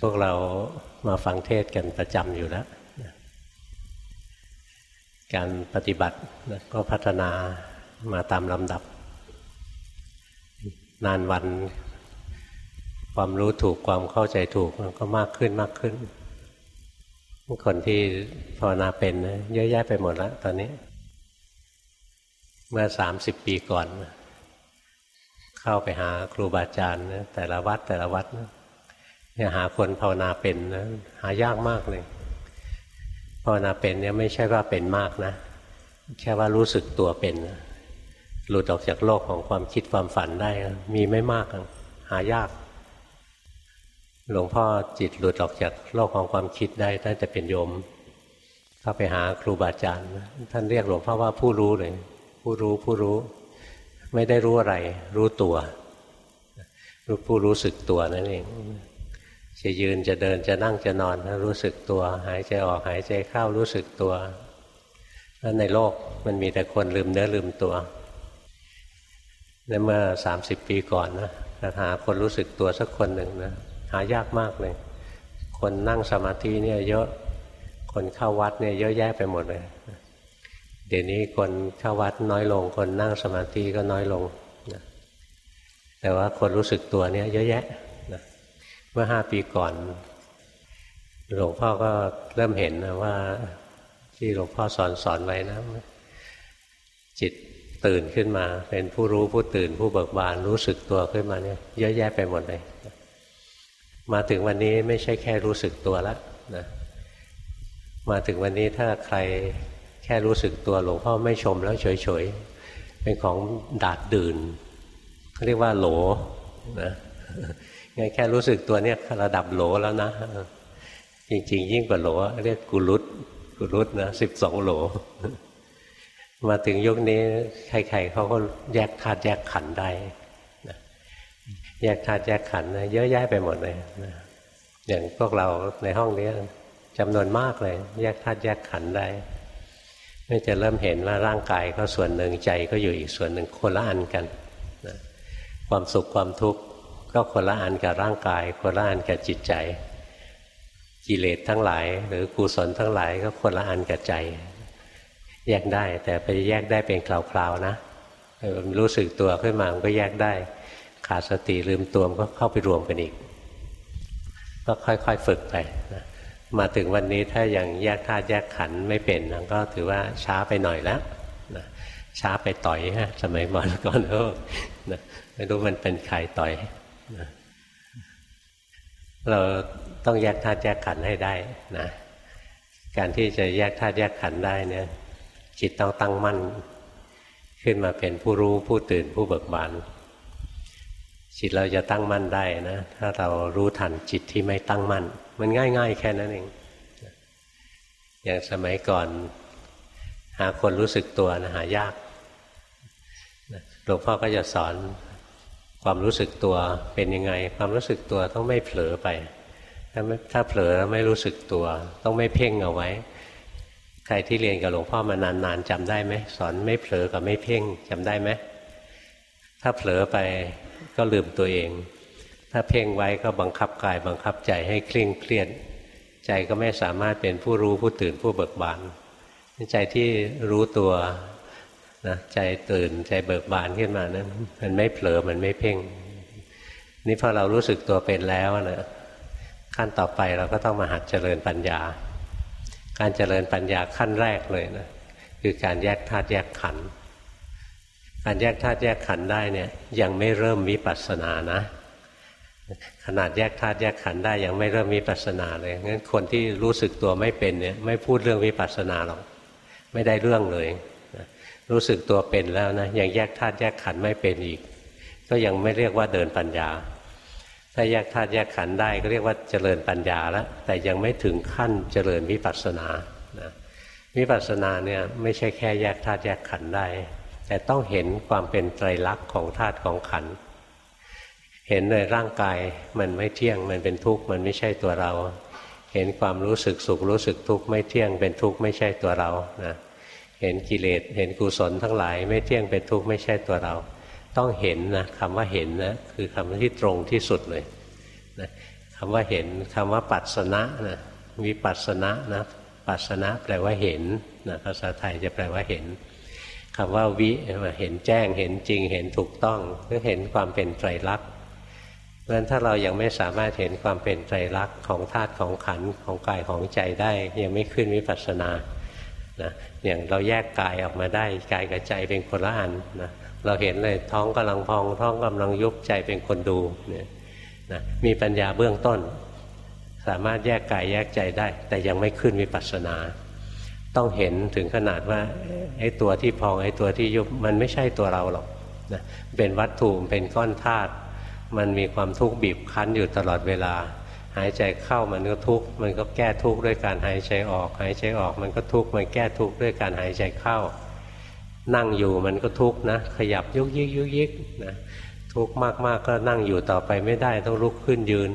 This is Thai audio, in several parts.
พวกเรามาฟังเทศกันประจำอยู่แล้ว การปฏิบัติก็พัฒนามาตามลำดับ นานวัน ความรู้ถูกความเข้าใจถูกมันก็มากขึ้นมากขึ้น คนที่ภาวนาเป็นเยอะแยะไปหมดแล้วตอนนี้ เมื่อสามสิบปีก่อน เข้าไปหาครูบาอาจารย์แต่ละวัดแต่ละวัด เนี่ยหาคนภาวนาเป็นนะหายากมากเลยภาวนาเป็นเนี่ยไม่ใช่ว่าเป็นมากนะ แค่ว่ารู้สึกตัวเป็น หลุดออกจากโลกของความคิดความฝันได้ มีไม่มากหายาก หลวงพ่อจิตหลุดออกจากโลกของความคิดได้ตั้งแต่เป็นโยมเข้าไปหาครูบาอาจารย์ ท่านเรียกหลวงพ่อว่าผู้รู้เลย ผู้รู้ผู้รู้ ไม่ได้รู้อะไร รู้ตัว รู้ผู้รู้สึกตัวนั่นเอง จะยืนจะเดินจะนั่งจะนอนรู้สึกตัว หายใจออกหายใจเข้ารู้สึกตัวแล้วในโลกมันมีแต่คนลืมเนื้อลืมตัวในเมื่อสามสิบปีก่อนนะจะหาคนรู้สึกตัวสักคนหนึ่งนะหายากมากเลย คนนั่งสมาธิเนี่ยเยอะคนเข้าวัดเนี่ยเยอะแยะไปหมดเลยเดี๋ยวนี้คนเข้าวัดน้อยลง คนนั่งสมาธิก็น้อยลงแต่ว่าคนรู้สึกตัวเนี่ยเยอะแยะ เมื่อห้าปีก่อน หลวงพ่อก็เริ่มเห็นนะว่า ที่หลวงพ่อสอนสอนไว้นะ จิตตื่นขึ้นมา เป็นผู้รู้ผู้ตื่นผู้เบิกบานรู้สึกตัวขึ้นมาเนี่ยเยอะแยะไปหมดเลยมาถึงวันนี้ไม่ใช่แค่รู้สึกตัวแล้วนะมาถึงวันนี้ถ้าใครแค่รู้สึกตัวหลวงพ่อไม่ชมแล้วเฉยๆ เป็นของดาดดื่นเขาเรียกว่าโหลนะ ไงแค่รู้สึกตัวเนี่ยระดับโหลแล้วนะ จริง ๆ ยิ่งกว่าโหลเรียกกุลุตกุลุตนะสิบสองโหล มาถึงยุคนี้ใครๆเขาก็แยกธาตุแยกขันได้แยกธาตุแยกขันนะเยอะแยะไปหมดเลยอย่างพวกเราในห้องนี้จำนวนมากเลย แยกธาตุแยกขันได้ไม่จะเริ่มเห็นว่าร่างกายก็ส่วนหนึ่งใจก็อยู่อีกส่วนหนึ่งคนละอันกันนะความสุขความทุกข์ ก็คนละอันกับร่างกาย คนละอันกับจิตใจ กิเลสทั้งหลาย หรือกุศลทั้งหลายก็คนละอันกับใจ แยกได้ แต่ไปแยกได้เป็นคราวๆนะรู้สึกตัวขึ้นมามันก็แยกได้ ขาดสติลืมตัวมันก็เข้าไปรวมกันอีก ก็ค่อยๆฝึกไปนะมาถึงวันนี้ถ้ายังแยกธาตุแยกขันธ์ไม่เป็นก็ถือว่าช้าไปหน่อยแล้วนะช้าไปต่อยฮะสมัยก่อนก่อนเออไม่รู้มันเป็นใครต่อย เราต้องแยกธาตุแยกขันให้ได้นะการที่จะแยกธาตุแยกขันได้เนี่ย จิตต้องตั้งมั่น ขึ้นมาเป็นผู้รู้ผู้ตื่นผู้เบิกบานจิตเราจะตั้งมั่นได้นะถ้าเรารู้ทันจิตที่ไม่ตั้งมั่น มันง่าย ๆ แค่นั้นเอง อย่างสมัยก่อน หาคนรู้สึกตัวนะหายากหลวงพ่อก็จะสอน ความรู้สึกตัวเป็นยังไง ความรู้สึกตัวต้องไม่เผลอไป ถ้าถ้าเผลอแล้วไม่รู้สึกตัว ต้องไม่เพ่งเอาไว้ ใครที่เรียนกับหลวงพ่อมานานๆจำได้ไหมสอนไม่เผลอกับไม่เพ่งจำได้ไหมถ้าเผลอไปก็ลืมตัวเอง ถ้าเพ่งไว้ก็บังคับกายบังคับใจให้เคร่งเครียด ใจก็ไม่สามารถเป็นผู้รู้ผู้ตื่นผู้เบิกบานใจที่รู้ตัว นะใจตื่นใจเบิกบานขึ้นมานั้นมันไม่เผลอมันไม่เพ่ง นี่พอเรารู้สึกตัวเป็นแล้วนะขั้นต่อไปเราก็ต้องมาหัดเจริญปัญญา การเจริญปัญญาขั้นแรกเลยนะคือการแยกธาตุแยกขันธ์การแยกธาตุแยกขันธ์ได้เนี่ยยังไม่เริ่มวิปัสสนานะ ขนาดแยกธาตุแยกขันธ์ได้ยังไม่เริ่มวิปัสสนาเลยงั้นคนที่รู้สึกตัวไม่เป็นเนี่ยไม่พูดเรื่องวิปัสสนาหรอกไม่ได้เรื่องเลย รู้สึกตัวเป็นแล้วนะยังแยกธาตุแยกขันธ์ไม่เป็นอีก ก็ยังไม่เรียกว่าเดินปัญญา ถ้าแยกธาตุแยกขันธ์ได้ก็เรียกว่าเจริญปัญญาแล้วแต่ยังไม่ถึงขั้นเจริญวิปัสสนานะวิปัสสนาเนี่ยไม่ใช่แค่แยกธาตุแยกขันธ์ได้ แต่ต้องเห็นความเป็นไตรลักษณ์ของธาตุของขันธ์เห็นในร่างกายมันไม่เที่ยงมันเป็นทุกข์มันไม่ใช่ตัวเรา เห็นความรู้สึกสุขรู้สึกทุกข์ไม่เที่ยงเป็นทุกข์ไม่ใช่ตัวเรานะ เห็นกิเลสเห็นกุศลทั้งหลาย ไม่เที่ยงเป็นทุกข์ไม่ใช่ตัวเรา ต้องเห็นนะคำว่าเห็นนะคือคำที่ตรงที่สุดเลยนะคำว่าเห็นคำว่าปัสนะนะวิปัสนะนะปัสนะแปลว่าเห็นนะภาษาไทยจะแปลว่าเห็นคำว่าวิเห็นแจ้งเห็นจริงเห็นถูกต้องก็เห็นความเป็นไตรลักษณ์เพราะฉะนั้นถ้าเรายังไม่สามารถเห็นความเป็นไตรลักษณ์ของธาตุของขันธ์ของกายของใจได้ ยังไม่ขึ้นวิปัสสนา นะอย่างเราแยกกายออกมาได้กายกับใจเป็นคนละอันนะเราเห็นเลยท้องกำลังพองท้องกำลังยุบใจเป็นคนดูเนี่ยนะมีปัญญาเบื้องต้น สามารถแยกกายแยกใจได้ แต่ยังไม่ขึ้นวิปัสสนา ต้องเห็นถึงขนาดว่าไอ้ตัวที่พองไอ้ตัวที่ยุบมันไม่ใช่ตัวเราหรอกนะเป็นวัตถุเป็นก้อนธาตุมันมีความทุกข์บีบคั้นอยู่ตลอดเวลา หายใจเข้ามันก็ทุกข์มันก็แก้ทุกข์ด้วยการหายใจออก หายใจออกมันก็ทุกข์มันแก้ทุกข์ด้วยการหายใจเข้า นั่งอยู่มันก็ทุกข์นะ ขยับยุกยิกยุกยิกนะทุกข์มากๆก็นั่งอยู่ต่อไปไม่ได้ต้องลุกขึ้นยืน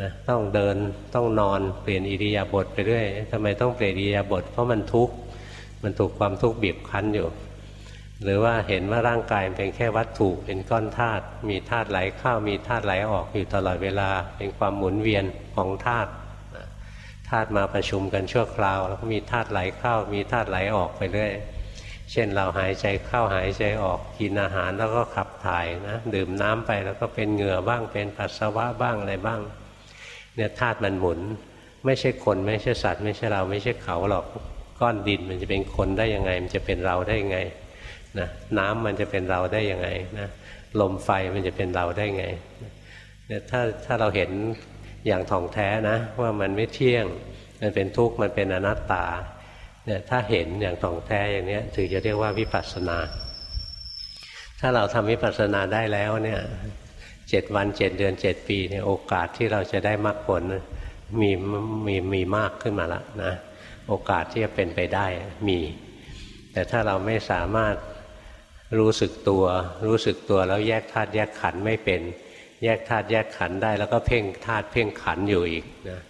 นะต้องเดินต้องนอนเปลี่ยนอิริยาบถไปเรื่อยทำไมต้องเปลี่ยนอิริยาบถเพราะมันทุกข์มันถูกความทุกข์บีบคั้นอยู่ หรือว่าเห็นว่าร่างกายเป็นแค่วัตถุเป็นก้อนธาตุมีธาตุไหลเข้ามีธาตุไหลออกอยู่ตลอดเวลาเป็นความหมุนเวียนของธาตุธาตุมาประชุมกันชั่วคราว แล้วก็มีธาตุไหลเข้ามีธาตุไหลออกไปเรื่อยเช่นเราหายใจเข้าหายใจออกกินอาหารแล้วก็ขับถ่ายนะดื่มน้ำไปแล้วก็เป็นเหงื่อบ้างเป็นปัสสาวะบ้างอะไรบ้างเนี่ยธาตุมันหมุน ไม่ใช่คนไม่ใช่สัตว์ ไม่ใช่เราไม่ใช่เขาหรอกก้อนดินมันจะเป็นคนได้ยังไง มันจะเป็นเราได้ยังไง นะน้ำมันจะเป็นเราได้ยังไงนะลมไฟมันจะเป็นเราได้ไงเนี่ยถ้าถ้าเราเห็นอย่างท่องแท้นะ ว่ามันไม่เที่ยงมันเป็นทุกข์มันเป็นอนัตตาเนี่ยถ้าเห็นอย่างท่องแท้อย่างนี้ถือจะเรียกว่าวิปัสสนา ถ้าเราทำวิปัสสนาได้แล้วเนี่ยเจ็ดวันเจ็ดเดือนเจ็ดปีเนี่ยโอกาสที่เราจะได้มรรคผลมีมีมีมากขึ้นมาแล้วนะโอกาสที่จะเป็นไปได้มี แต่ถ้าเราไม่สามารถ รู้สึกตัว รู้สึกตัวแล้วแยกธาตุแยกขันไม่เป็น แยกธาตุแยกขันได้แล้วก็เพ่งธาตุเพ่งขันอยู่อีกนะ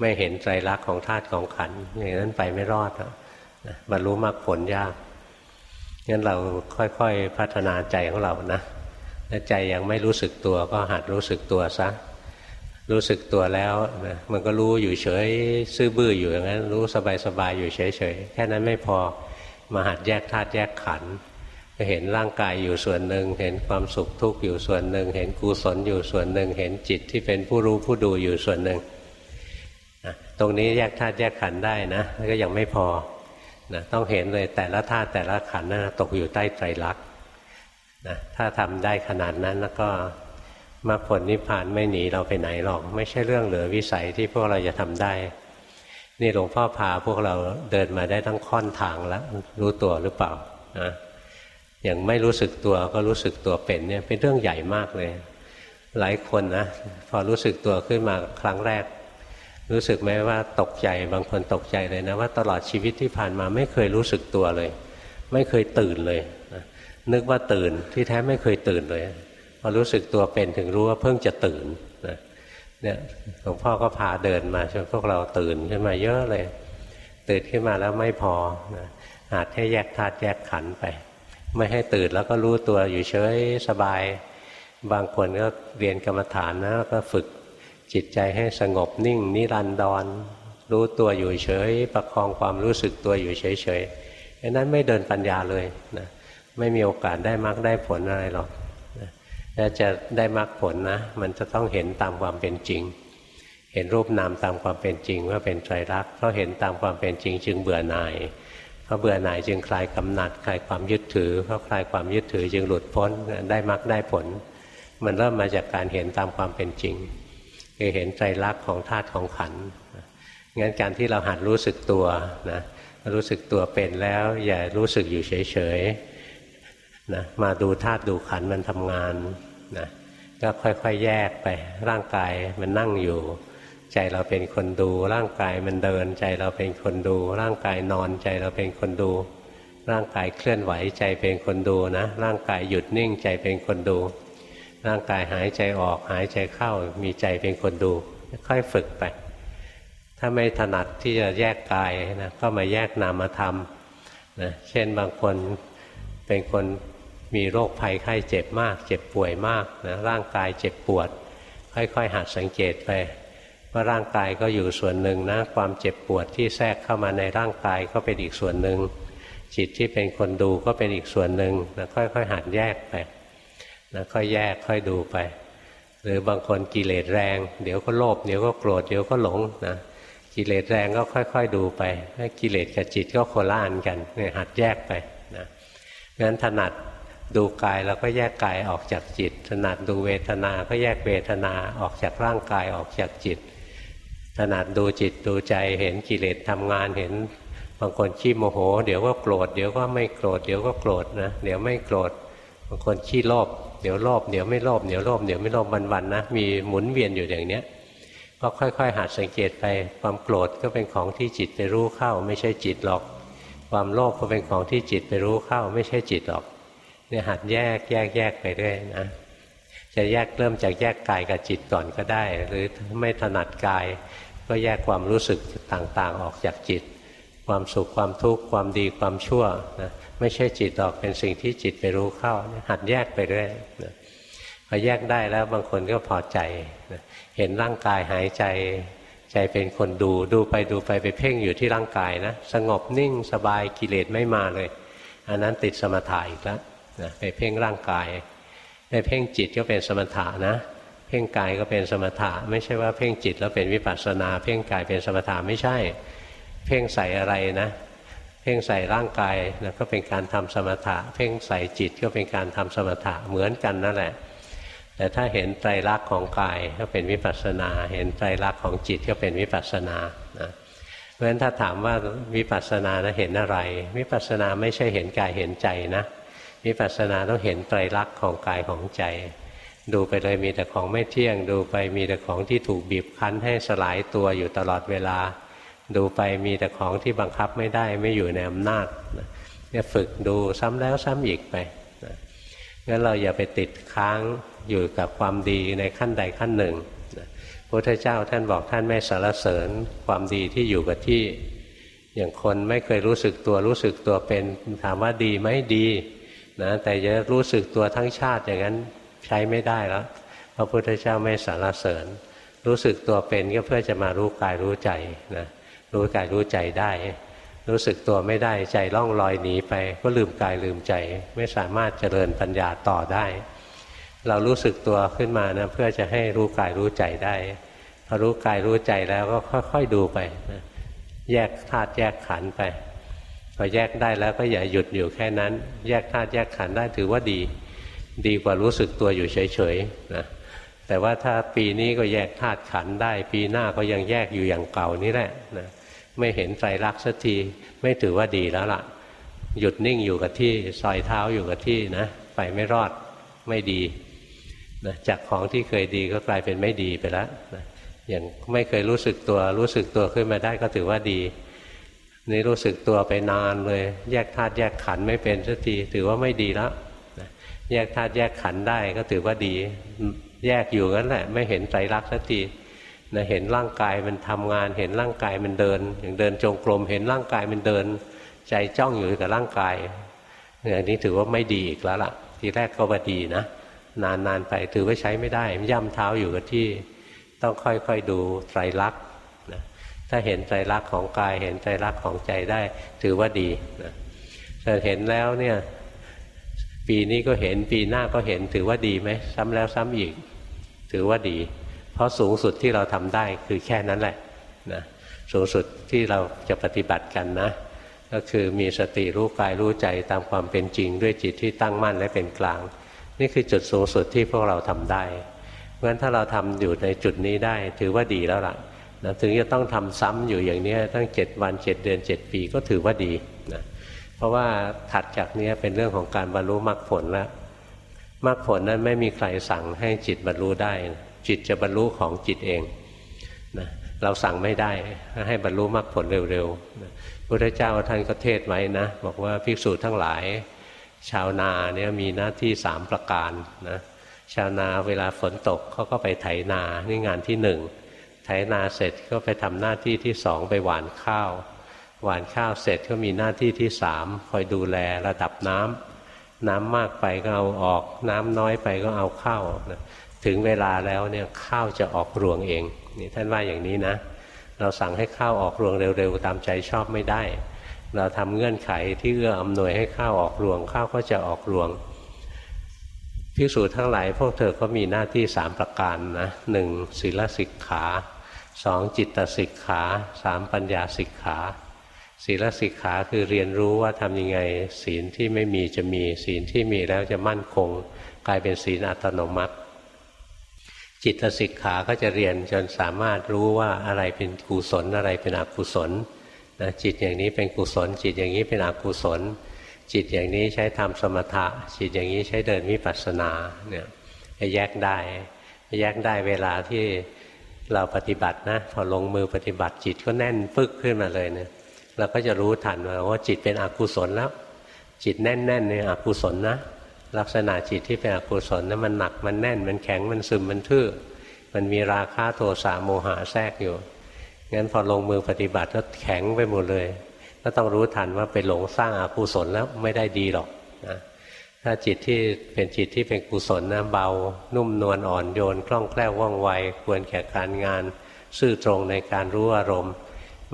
ไม่เห็นไตรลักของธาตุของขันอย่างนั้นไปไม่รอดนะบรรลุมรรคผลยากงั้นเราค่อยๆพัฒนาใจของเรานะถ้าใจยังไม่รู้สึกตัวก็หัดรู้สึกตัวซะรู้สึกตัวแล้วนะมันก็รู้อยู่เฉยซื่อบื้ออยู่อย่างนั้น รู้สบายๆอยู่เฉยๆแค่นั้นไม่พอมาหัดแยกธาตุแยกขันธ์ เห็นร่างกายอยู่ส่วนหนึ่ง เห็นความสุขทุกข์อยู่ส่วนหนึ่ง เห็นกุศลอยู่ส่วนหนึ่ง เห็นจิตที่เป็นผู้รู้ผู้ดูอยู่ส่วนหนึ่งตรงนี้แยกธาตุแยกขันธ์ได้นะก็ยังไม่พอนะต้องเห็นเลยแต่ละธาตุแต่ละขันธ์นั้นตกอยู่ใต้ไตรลักษณ์นะถ้าทำได้ขนาดนั้นแล้วก็มาผลนิพพานไม่หนีเราไปไหนหรอก ไม่ใช่เรื่องเหลือวิสัยที่พวกเราจะทำได้ นี่หลวงพ่อพาพวกเราเดินมาได้ทั้งค่อนทางแล้วรู้ตัวหรือเปล่านะ อย่างไม่รู้สึกตัวก็รู้สึกตัวเป็นเนี่ยเป็นเรื่องใหญ่มากเลย หลายคนนะพอรู้สึกตัวขึ้นมาครั้งแรก รู้สึกไหมว่าตกใจบางคนตกใจเลยนะว่าตลอดชีวิตที่ผ่านมาไม่เคยรู้สึกตัวเลย ไม่เคยตื่นเลยนะนึกว่าตื่นที่แท้ไม่เคยตื่นเลยพอรู้สึกตัวเป็นถึงรู้ว่าเพิ่งจะตื่นนะเนี่ยหลวงพ่อก็พาเดินมาจนพวกเราตื่นขึ้นมาเยอะเลย ตื่นขึ้นมาแล้วไม่พอนะอาจให้แยกธาตุแยกขันไป ไม่ให้ตื่นแล้วก็รู้ตัวอยู่เฉยสบาย บางคนก็เรียนกรรมฐานนะก็ฝึกจิตใจให้สงบนิ่ง นิรันดรรู้ตัวอยู่เฉย ประคองความรู้สึกตัวอยู่เฉยเฉยอันนั้นไม่เดินปัญญาเลยนะไม่มีโอกาสได้มรรคได้ผลอะไรหรอกถ้าจะได้มรรคผลนะ มันจะต้องเห็นตามความเป็นจริง เห็นรูปนามตามความเป็นจริงว่าเป็นไตรลักษณ์เพราะเห็นตามความเป็นจริงจึงเบื่อหน่าย พราะเบื่อหน่ายจึงคลายกำหนัดคลายความยึดถือเพราะคลายความยึดถือจึงหลุดพ้นได้มรรคได้ผล มันเริ่มมาจากการเห็นตามความเป็นจริงคือเห็นใจรักของธาตุของขันงั้นการที่เราหัดรู้สึกตัวนะรู้สึกตัวเป็นแล้ว อย่ารู้สึกอยู่เฉยๆนะมาดูธาตุดูขันมันทำงานนะก็ค่อยๆแยกไปร่างกายมันนั่งอยู่ ใจเราเป็นคนดูร่างกายมันเดิน ใจเราเป็นคนดู ร่างกายนอนใจเราเป็นคนดู ร่างกายเคลื่อนไหวใจเป็นคนดูนะ ร่างกายหยุดนิ่งใจเป็นคนดู ร่างกายหายใจออกหายใจเข้ามีใจเป็นคนดู ค่อยฝึกไป ถ้าไม่ถนัดที่จะแยกกายนะก็มาแยกนามธรรมนะเช่นบางคนเป็นคนมีโรคภัยไข้เจ็บมาก เจ็บป่วยมากนะร่างกายเจ็บปวด ค่อยๆ หัดสังเกตไป ว่าร่างกายก็อยู่ส่วนหนึ่งนะ ความเจ็บปวดที่แทรกเข้ามาในร่างกายก็เป็นอีกส่วนหนึ่ง จิตที่เป็นคนดูก็เป็นอีกส่วนหนึ่งนะค่อยๆหัดแยกไปนะค่อยแยกค่อยดูไป หรือบางคนกิเลสแรง เดี๋ยวก็โลภเดี๋ยวก็โกรธเดี๋ยวก็หลงนะกิเลสแรงก็ค่อย ๆ ดูไปกิเลสกับจิตก็โคล่านกันเนี่ยหัดแยกไปนะงั้นถนัดดูกายแล้วก็แยกกายออกจากจิต ถนัดดูเวทนา ก็แยกเวทนาออกจากร่างกายออกจากจิต ถนัดดูจิตดูใจเห็นกิเลสทำงานเห็นบางคนขี้โมโห เดี๋ยวก็โกรธเดี๋ยวก็ไม่โกรธเดี๋ยวก็โกรธนะเดี๋ยวไม่โกรธบางคนขี้โลภเดี๋ยวโลภเดี๋ยวไม่โลภเดี๋ยวโลภเดี๋ยวไม่โลภวันๆนะมีหมุนเวียนอยู่อย่างเนี้ยก็ค่อย ๆ หัดสังเกตไปความโกรธก็เป็นของที่จิตไปรู้เข้า ไม่ใช่จิตหรอก ความโลภก็เป็นของที่จิตไปรู้เข้า ไม่ใช่จิตหรอกเนี่ยหัดแยกแยกแยกไปเรื่อยนะจะแยกเริ่มจากแยกกายกับจิตก่อนก็ได้ หรือไม่ถนัดกาย ก็แยกความรู้สึกต่างๆออกจากจิต ความสุขความทุกข์ความดีความชั่วนะไม่ใช่จิตหรอกเป็นสิ่งที่จิตไปรู้เข้า หัดแยกไปเรื่อยนะพอแยกได้แล้วบางคนก็พอใจนะเห็นร่างกายหายใจ ใจเป็นคนดูดูไปดูไปไปเพ่งอยู่ที่ร่างกายนะสงบนิ่งสบายกิเลสไม่มาเลย อันนั้นติดสมถะอีกแล้วนะไปเพ่งร่างกายไปเพ่งจิตก็เป็นสมถะนะ เพ่งกายก็เป็นสมถะ ไม่ใช่ว่าเพ่งจิตแล้วเป็นวิปัสสนา เพ่งกายเป็นสมถะไม่ใช่ เพ่งใส่อะไรนะเพ่งใส่ร่างกายนะก็เป็นการทำสมถะ เพ่งใส่จิตก็เป็นการทำสมถะเหมือนกันนั่นแหละ แต่ถ้าเห็นไตรลักษณ์ของกายก็เป็นวิปัสสนา เห็นไตรลักษณ์ของจิตก็เป็นวิปัสสนานะเพราะฉะนั้นถ้าถามว่าวิปัสสนานะเห็นอะไร วิปัสสนาไม่ใช่เห็นกายเห็นใจนะวิปัสสนาต้องเห็นไตรลักษณ์ของกายของใจ ดูไปเลยมีแต่ของไม่เที่ยง ดูไปมีแต่ของที่ถูกบีบคั้นให้สลายตัวอยู่ตลอดเวลา ดูไปมีแต่ของที่บังคับไม่ได้ไม่อยู่ในอำนาจเนี่ยฝึกดูซ้ำแล้วซ้ำอีกไปงั้นเราอย่าไปติดค้างอยู่กับความดีในขั้นใดขั้นหนึ่งพระพุทธเจ้าท่านบอกท่านไม่สารเสริญความดีที่อยู่กับที่อย่างคนไม่เคยรู้สึกตัวรู้สึกตัวเป็นถามว่าดีไหมดีนะแต่จะรู้สึกตัวทั้งชาติอย่างนั้น ใช้ไม่ได้แล้วพระพุทธเจ้าไม่สารเสริญ รู้สึกตัวเป็นก็เพื่อจะมารู้กายรู้ใจนะรู้กายรู้ใจได้ รู้สึกตัวไม่ได้ใจล่องลอยหนีไป ก็ลืมกายลืมใจ ไม่สามารถเจริญปัญญาต่อได้ เรารู้สึกตัวขึ้นมานะเพื่อจะให้รู้กายรู้ใจได้พอรู้กายรู้ใจแล้วก็ค่อยๆดูไปนะแยกธาตุแยกขันไปพอแยกได้แล้วก็อย่าหยุดอยู่แค่นั้น แยกธาตุแยกขันได้ถือว่าดี ดีกว่ารู้สึกตัวอยู่เฉยๆนะแต่ว่าถ้าปีนี้ก็แยกธาตุขันได้ ปีหน้าก็ยังแยกอยู่อย่างเก่านี่แหละนะไม่เห็นใจรักสักทีไม่ถือว่าดีแล้วล่ะ หยุดนิ่งอยู่กับที่ซอยเท้าอยู่กับที่นะไปไม่รอดไม่ดีนะจากของที่เคยดีก็กลายเป็นไม่ดีไปแล้วนะอย่างไม่เคยรู้สึกตัวรู้สึกตัวขึ้นมาได้ก็ถือว่าดีนี่รู้สึกตัวไปนานเลย แยกธาตุแยกขันไม่เป็นสักทีถือว่าไม่ดีแล้วนะ แยกธาตุแยกขันได้ก็ถือว่าดี แยกอยู่งั้นแหละ ไม่เห็นใจรักสักทีนะเห็นร่างกายมันทำงาน เห็นร่างกายมันเดิน อย่างเดินจงกรมเห็นร่างกายมันเดิน ใจจ้องอยู่กับร่างกายอย่างนี้ถือว่าไม่ดีอีกแล้วล่ะ ทีแรกก็ว่าดีนะนานๆไปถือว่าใช้ไม่ได้ย่ำเท้าอยู่กับที่ต้องค่อยๆดูไตรลักษณ์นะถ้าเห็นไตรลักษณ์ของกาย เห็นไตรลักษณ์ของใจได้ ถือว่าดีนะแต่เห็นแล้วเนี่ย ปีนี้ก็เห็นปีหน้าก็เห็นถือว่าดีไหมซ้ำแล้วซ้ำอีก ถือว่าดี เพราะสูงสุดที่เราทำได้คือแค่นั้นแหละนะสูงสุดที่เราจะปฏิบัติกันนะ ก็คือมีสติรู้กายรู้ใจตามความเป็นจริง ด้วยจิตที่ตั้งมั่นและเป็นกลาง นี่คือจุดสูงสุดที่พวกเราทำได้เพราะฉะนั้นถ้าเราทำอยู่ในจุดนี้ได้ ถือว่าดีแล้วล่ะนะถึงจะต้องทำซ้ำอยู่อย่างนี้ตั้งเจ็ดวันเจ็ดเดือนเจ็ดปีก็ถือว่าดี เพราะว่าถัดจากนี้เป็นเรื่องของการบรรลุมรรคผลแล้วมรรคผลนั้นไม่มีใครสั่งให้จิตบรรลุได้ จิตจะบรรลุของจิตเองนะเราสั่งไม่ได้ให้บรรลุมรรคผลเร็วๆนะพระเจ้าท่านก็เทศไว้นะ บอกว่าภิกษุทั้งหลาย ชาวนาเนี่ยมีหน้าที่สามประการนะชาวนาเวลาฝนตกเขาก็ไปไถนานี่งานที่หนึ่งไถนาเสร็จก็ไปทำหน้าที่ที่สองไปหว่านข้าว หวานข้าวเสร็จก็มีหน้าที่ที่สามคอยดูแลระดับน้ำน้ำมากไปก็เอาออก น้ำน้อยไปก็เอาเข้านะถึงเวลาแล้วเนี่ยข้าวจะออกรวงเองนี่ท่านว่าอย่างนี้นะ เราสั่งให้ข้าวออกรวงเร็วๆ ตามใจชอบไม่ได้ เราทำเงื่อนไขที่เอื้ออำนวยให้ข้าวออกรวง ข้าวก็จะออกรวงภิกษุทั้งหลายพวกเธอก็มีหน้าที่สามประการนะหนึ่งศีลสิกขาสองจิตสิกขาสามปัญญาสิกขา ศีลสิกขาคือเรียนรู้ว่าทำยังไง ศีลที่ไม่มีจะมี ศีลที่มีแล้วจะมั่นคง กลายเป็นศีลอัตโนมัติ จิตสิกขาก็จะเรียนจนสามารถรู้ว่าอะไรเป็นกุศลอะไรเป็นอกุศลนะจิตอย่างนี้เป็นกุศล จิตอย่างนี้เป็นอกุศล จิตอย่างนี้ใช้ทำสมถะ จิตอย่างนี้ใช้เดินวิปัสสนาเนี่ยแยกได้แยกได้เวลาที่เราปฏิบัตินะพอลงมือปฏิบัติจิตก็แน่นปึกขึ้นมาเลยเนี่ย เราก็จะรู้ทันว่าจิตเป็นอกุศลแล้ว จิตแน่นๆเนี่ยอกุศลนะ ลักษณะจิตที่เป็นอกุศลนั้นมันหนักมันแน่น มันแข็งมันซึมมันทื่อ มันมีราคะโทสะโมหะแทรกอยู่งั้นพอลงมือปฏิบัติก็แข็งไปหมดเลยก็ต้องรู้ทันว่าไปหลงสร้างอกุศลแล้วไม่ได้ดีหรอกนะถ้าจิตที่เป็นจิตที่เป็นกุศลนะเบา นุ่มนวลอ่อนโยนคล่องแคล่วว่องไว ควรแก่การงาน ซื่อตรงในการรู้อารมณ์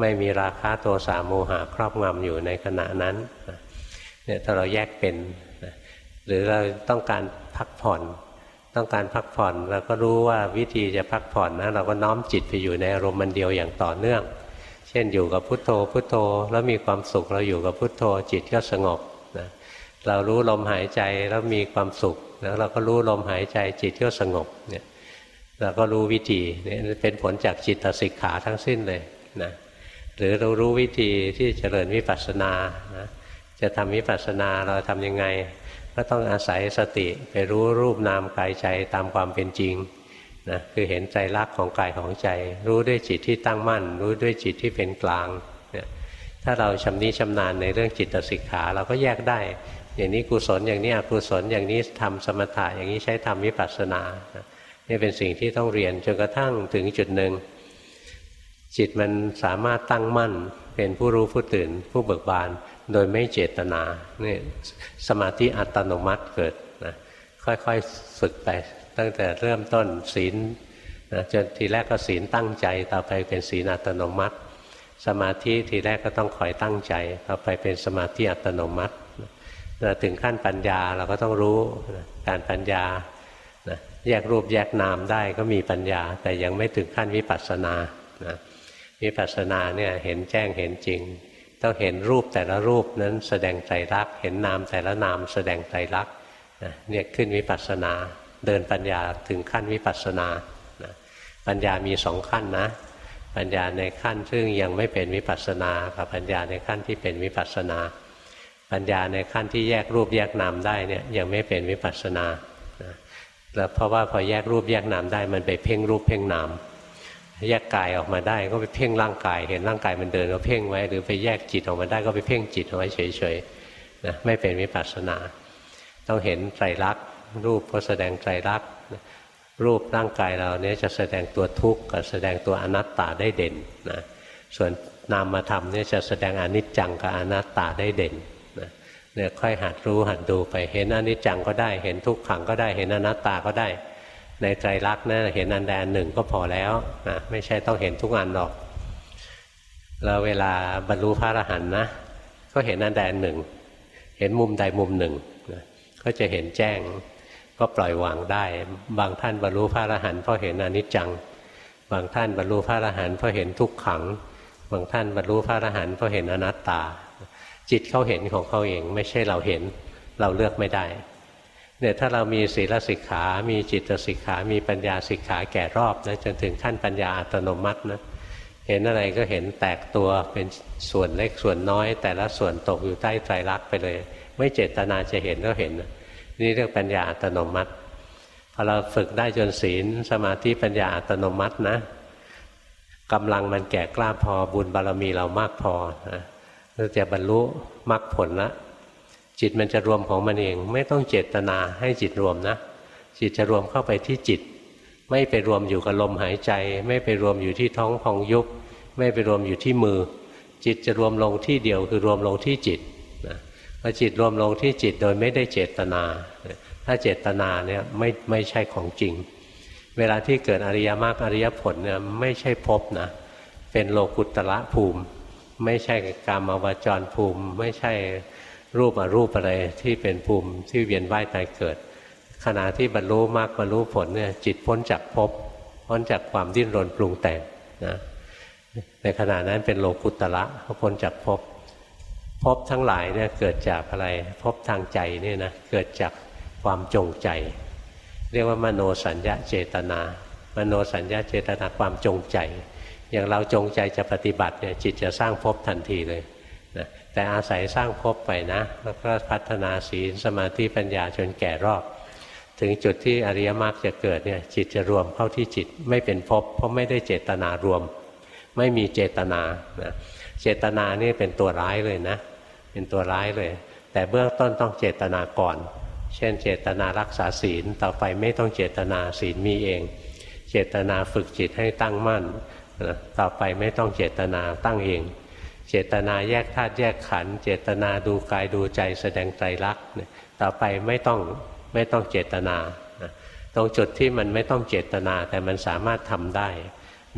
ไม่มีราคะโทสะโมหะครอบงำอยู่ในขณะนั้นเนี่ยถ้าเราแยกเป็นหรือเราต้องการพักผ่อน ต้องการพักผ่อนเราก็รู้ว่าวิธีจะพักผ่อนนะเราก็น้อมจิตไปอยู่ในอารมณ์มันเดียวอย่างต่อเนื่อง เช่นอยู่กับพุทโธพุทโธแล้วมีความสุขเราอยู่กับพุทโธจิตก็สงบนะเรารู้ลมหายใจแล้วมีความสุขแล้วเราก็รู้ลมหายใจจิตก็สงบเนี่ยเราก็รู้วิธีเนี่ยเป็นผลจากจิตสิกขาทั้งสิ้นเลยนะ หรือเรารู้วิธีที่เจริญวิปัสสนานะจะทำวิปัสสนาเราทำยังไง ก็ต้องอาศัยสติไปรู้รูปนามกายใจตามความเป็นจริงนะคือเห็นใจรักของกายของใจ รู้ด้วยจิตที่ตั้งมั่น รู้ด้วยจิตที่เป็นกลางเนี่ยถ้าเราชำนิชำนาญในเรื่องจิตสิกขาเราก็แยกได้ อย่างนี้กุศลอย่างนี้อกุศลอย่างนี้ทำสมถะอย่างนี้ใช้ทำวิปัสสนานี่เป็นสิ่งที่ต้องเรียนจนกระทั่งถึงจุดหนึ่ง จิตมันสามารถตั้งมั่นเป็นผู้รู้ผู้ตื่น ผู้เบิกบาน โดยไม่เจตนาเนี่ยสมาธิอัตโนมัติเกิดนะค่อยๆฝึกไป ตั้งแต่เริ่มต้นศีลนะจนทีแรกก็ศีลตั้งใจ ต่อไปเป็นศีลอัตโนมัติ สมาธิทีแรกก็ต้องคอยตั้งใจ ต่อไปเป็นสมาธิอัตโนมัตินะถึงขั้นปัญญาเราก็ต้องรู้นะการปัญญานะแยกรูปแยกนามได้ก็มีปัญญา แต่ยังไม่ถึงขั้นวิปัสสนานะ วิปัสสนาเนี่ยเห็นแจ้งเห็นจริง ต้องเห็นรูปแต่ละรูปนั้นแสดงใจรักเห็นนามแต่ละนามแสดงใจรักเนี่ยขึ้นวิปัสสนา เดินปัญญาถึงขั้นวิปัสสนาปัญญามีสองขั้นนะ ปัญญาในขั้นซึ่งยังไม่เป็นวิปัสสนากับปัญญาในขั้นที่เป็นวิปัสสนา ปัญญาในขั้นที่แยกรูปแยกนามได้เนี่ยยังไม่เป็นวิปัสสนาแล้วเพราะว่าพอแยกรูปแยกนามได้มันไปเพ่งรูปเพ่งนาม แยกกายออกมาได้ก็ไปเพ่งร่างกาย เห็นร่างกายมันเดินก็เพ่งไว้ หรือไปแยกจิตออกมาได้ก็ไปเพ่งจิตเอาไว้เฉยๆนะไม่เป็นวิปัสสนา ต้องเห็นไตรลักษณ์รูปก็แสดงใจรักรูปร่างกายเราเนี้ยจะแสดงตัวทุกข์กับแสดงตัวอนัตตาได้เด่นนะส่วนนามธรรมเนี่ยจะแสดงอนิจจังกับอนัตตาได้เด่นนะเนี่ยค่อยหัดรู้หัดดูไปเห็นอนิจจังก็ได้ เห็นทุกขังก็ได้เห็นอนัตตาก็ได้ ในใจรักนะเห็นอันใดอันหนึ่งก็พอแล้วนะไม่ใช่ต้องเห็นทุกอันหรอก แล้วเวลาบรรลุพระอรหันต์นะ ก็เห็นอันใดอันหนึ่ง เห็นมุมใดมุมหนึ่งนะก็จะเห็นแจ้งก็ปล่อยวางได้ บางท่านบรรลุพระอรหันต์เพราะเห็นอนิจจัง บางท่านบรรลุพระอรหันต์เพราะเห็นทุกขัง บางท่านบรรลุพระอรหันต์เพราะเห็นอนัตตา จิตเขาเห็นของเขาเอง ไม่ใช่เราเห็นเราเลือกไม่ได้ เนี่ยถ้าเรามีศีลสิกขา มีจิตสิกขา มีปัญญาสิกขาแก่รอบนะจนถึงขั้นปัญญาอัตโนมัตินะเห็นอะไรก็เห็นแตกตัวเป็นส่วนเล็กส่วนน้อย แต่ละส่วนตกอยู่ใต้ไตรลักษณ์ไปเลย ไม่เจตนาจะเห็นก็เห็น นี่เรียกปัญญาอัตโนมัติพอเราฝึกได้จนศีลสมาธิปัญญาอัตโนมัตินะกำลังมันแก่กล้าพอบุญบารมีเรามากพอนะเราจะบรรลุมรรคผลละ จิตมันจะรวมของมันเอง ไม่ต้องเจตนาให้จิตรวมนะ จิตจะรวมเข้าไปที่จิต ไม่ไปรวมอยู่กับลมหายใจ ไม่ไปรวมอยู่ที่ท้องพองยุบ ไม่ไปรวมอยู่ที่มือ จิตจะรวมลงที่เดียวคือรวมลงที่จิตพอจิตรวมลงที่จิตโดยไม่ได้เจตนา ถ้าเจตนาเนี่ยไม่ไม่ใช่ของจริง เวลาที่เกิดอริยมรรคอริยผลเนี่ยไม่ใช่ภพนะเป็นโลกุตระภูมิ ไม่ใช่กามาวจรภูมิ ไม่ใช่ รูปอรูปอะไรที่เป็นภูมิที่เวียนว่ายตายเกิด ขณะที่บรรลุมรรคบรรลุผลเนี่ยจิตพ้นจากภพพ้นจากความดิ้นรนปรุงแต่งนะในขณะนั้นเป็นโลกุตระเขาพ้นจากภพภพทั้งหลายเนี่ยเกิดจากอะไรภพทางใจเนี่ยนะเกิดจากความจงใจ เรียกว่ามโนสัญญาเจตนา มโนสัญญาเจตนาความจงใจ อย่างเราจงใจจะปฏิบัติเนี่ยจิตจะสร้างภพทันทีเลย แต่อาศัยสร้างภพไปนะ แล้วก็พัฒนาศีลสมาธิปัญญาจนแก่รอบ ถึงจุดที่อริยมรรคจะเกิดเนี่ยจิตจะรวมเข้าที่จิตไม่เป็นภพเพราะไม่ได้เจตนารวม ไม่มีเจตนานะเจตนานี่เป็นตัวร้ายเลยนะ เป็นตัวร้ายเลย แต่เบื้องต้นต้องเจตนาก่อน เช่น เจตนารักษาศีลต่อไปไม่ต้องเจตนาศีลมีเอง เจตนาฝึกจิตให้ตั้งมั่นต่อไปไม่ต้องเจตนาตั้งเอง จตนาแยกธาตุแยกขันธ์เจตนาดูกายดูใจแสดงไตรลักษณ์ต่อไปไม่ต้องไม่ต้องเจตนาตรงจุดที่มันไม่ต้องเจตนาแต่มันสามารถทำได้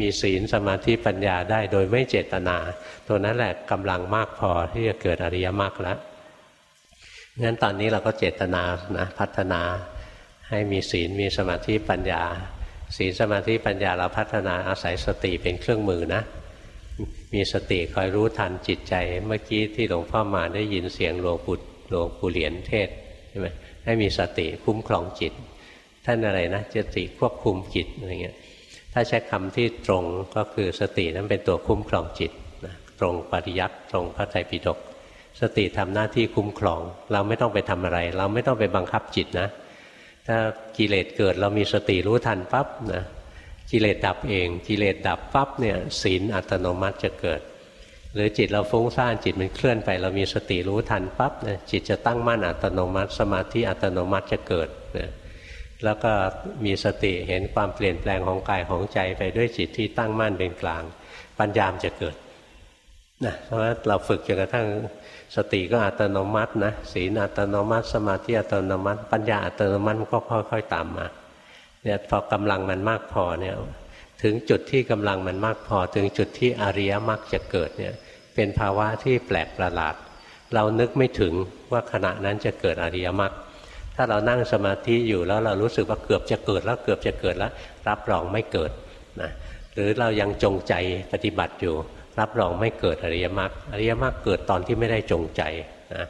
มีศีลสมาธิปัญญาได้โดยไม่เจตนา ตัวนั้นแหละกำลังมากพอที่จะเกิดอริยมรรคแล้วงั้นตอนนี้เราก็เจตนานะพัฒนาให้มีศีลมีสมาธิปัญญา ศีลสมาธิปัญญาเราพัฒนาอาศัยสติเป็นเครื่องมือนะ มีสติคอยรู้ทันจิตใจ เมื่อกี้ที่หลวงพ่อมาได้ยินเสียงหลวงปู่หลวงปู่เหรียญเทศใช่ไหมให้มีสติคุ้มครองจิต ท่านอะไรนะสติควบคุมจิตอะไรเงี้ยถ้าใช้คำที่ตรงก็คือสตินั้นเป็นตัวคุ้มครองจิตนะตรงปริยัติตรงพระไตรปิฎกสติทำหน้าที่คุ้มครอง เราไม่ต้องไปทำอะไร เราไม่ต้องไปบังคับจิตนะ ถ้ากิเลสเกิดเรามีสติรู้ทันปั๊บนะ กิเลสดับเอง กิเลสดับปั๊บเนี่ยศีลอัตโนมัติจะเกิด หรือจิตเราฟุ้งซ่านจิตมันเคลื่อนไป เรามีสติรู้ทันปั๊บนะจิตจะตั้งมั่นอัตโนมัติ สมาธิอัตโนมัติจะเกิดนะแล้วก็มีสติเห็นความเปลี่ยนแปลงของกายของใจไปด้วยจิตที่ตั้งมั่นเป็นกลาง ปัญญามจะเกิดนะเพราะว่าเราฝึกจนกระทั่งสติก็อัตโนมัตินะศีลอัตโนมัติ สมาธิอัตโนมัติ ปัญญาอัตโนมัติมันก็ค่อย ๆ ตามมา เนี่ยพอกำลังมันมากพอเนี่ยถึงจุดที่กำลังมันมากพอ ถึงจุดที่อริยมรรคจะเกิดเนี่ยเป็นภาวะที่แปลกประหลาด เรานึกไม่ถึงว่าขณะนั้นจะเกิดอริยมรรคถ้าเรานั่งสมาธิอยู่แล้วเรารู้สึกว่าเกือบจะเกิดแล้วเกือบจะเกิดแล้ว รับรองไม่เกิดนะหรือเรายังจงใจปฏิบัติอยู่ รับรองไม่เกิดอริยมรรคอริยมรรคเกิดตอนที่ไม่ได้จงใจนะ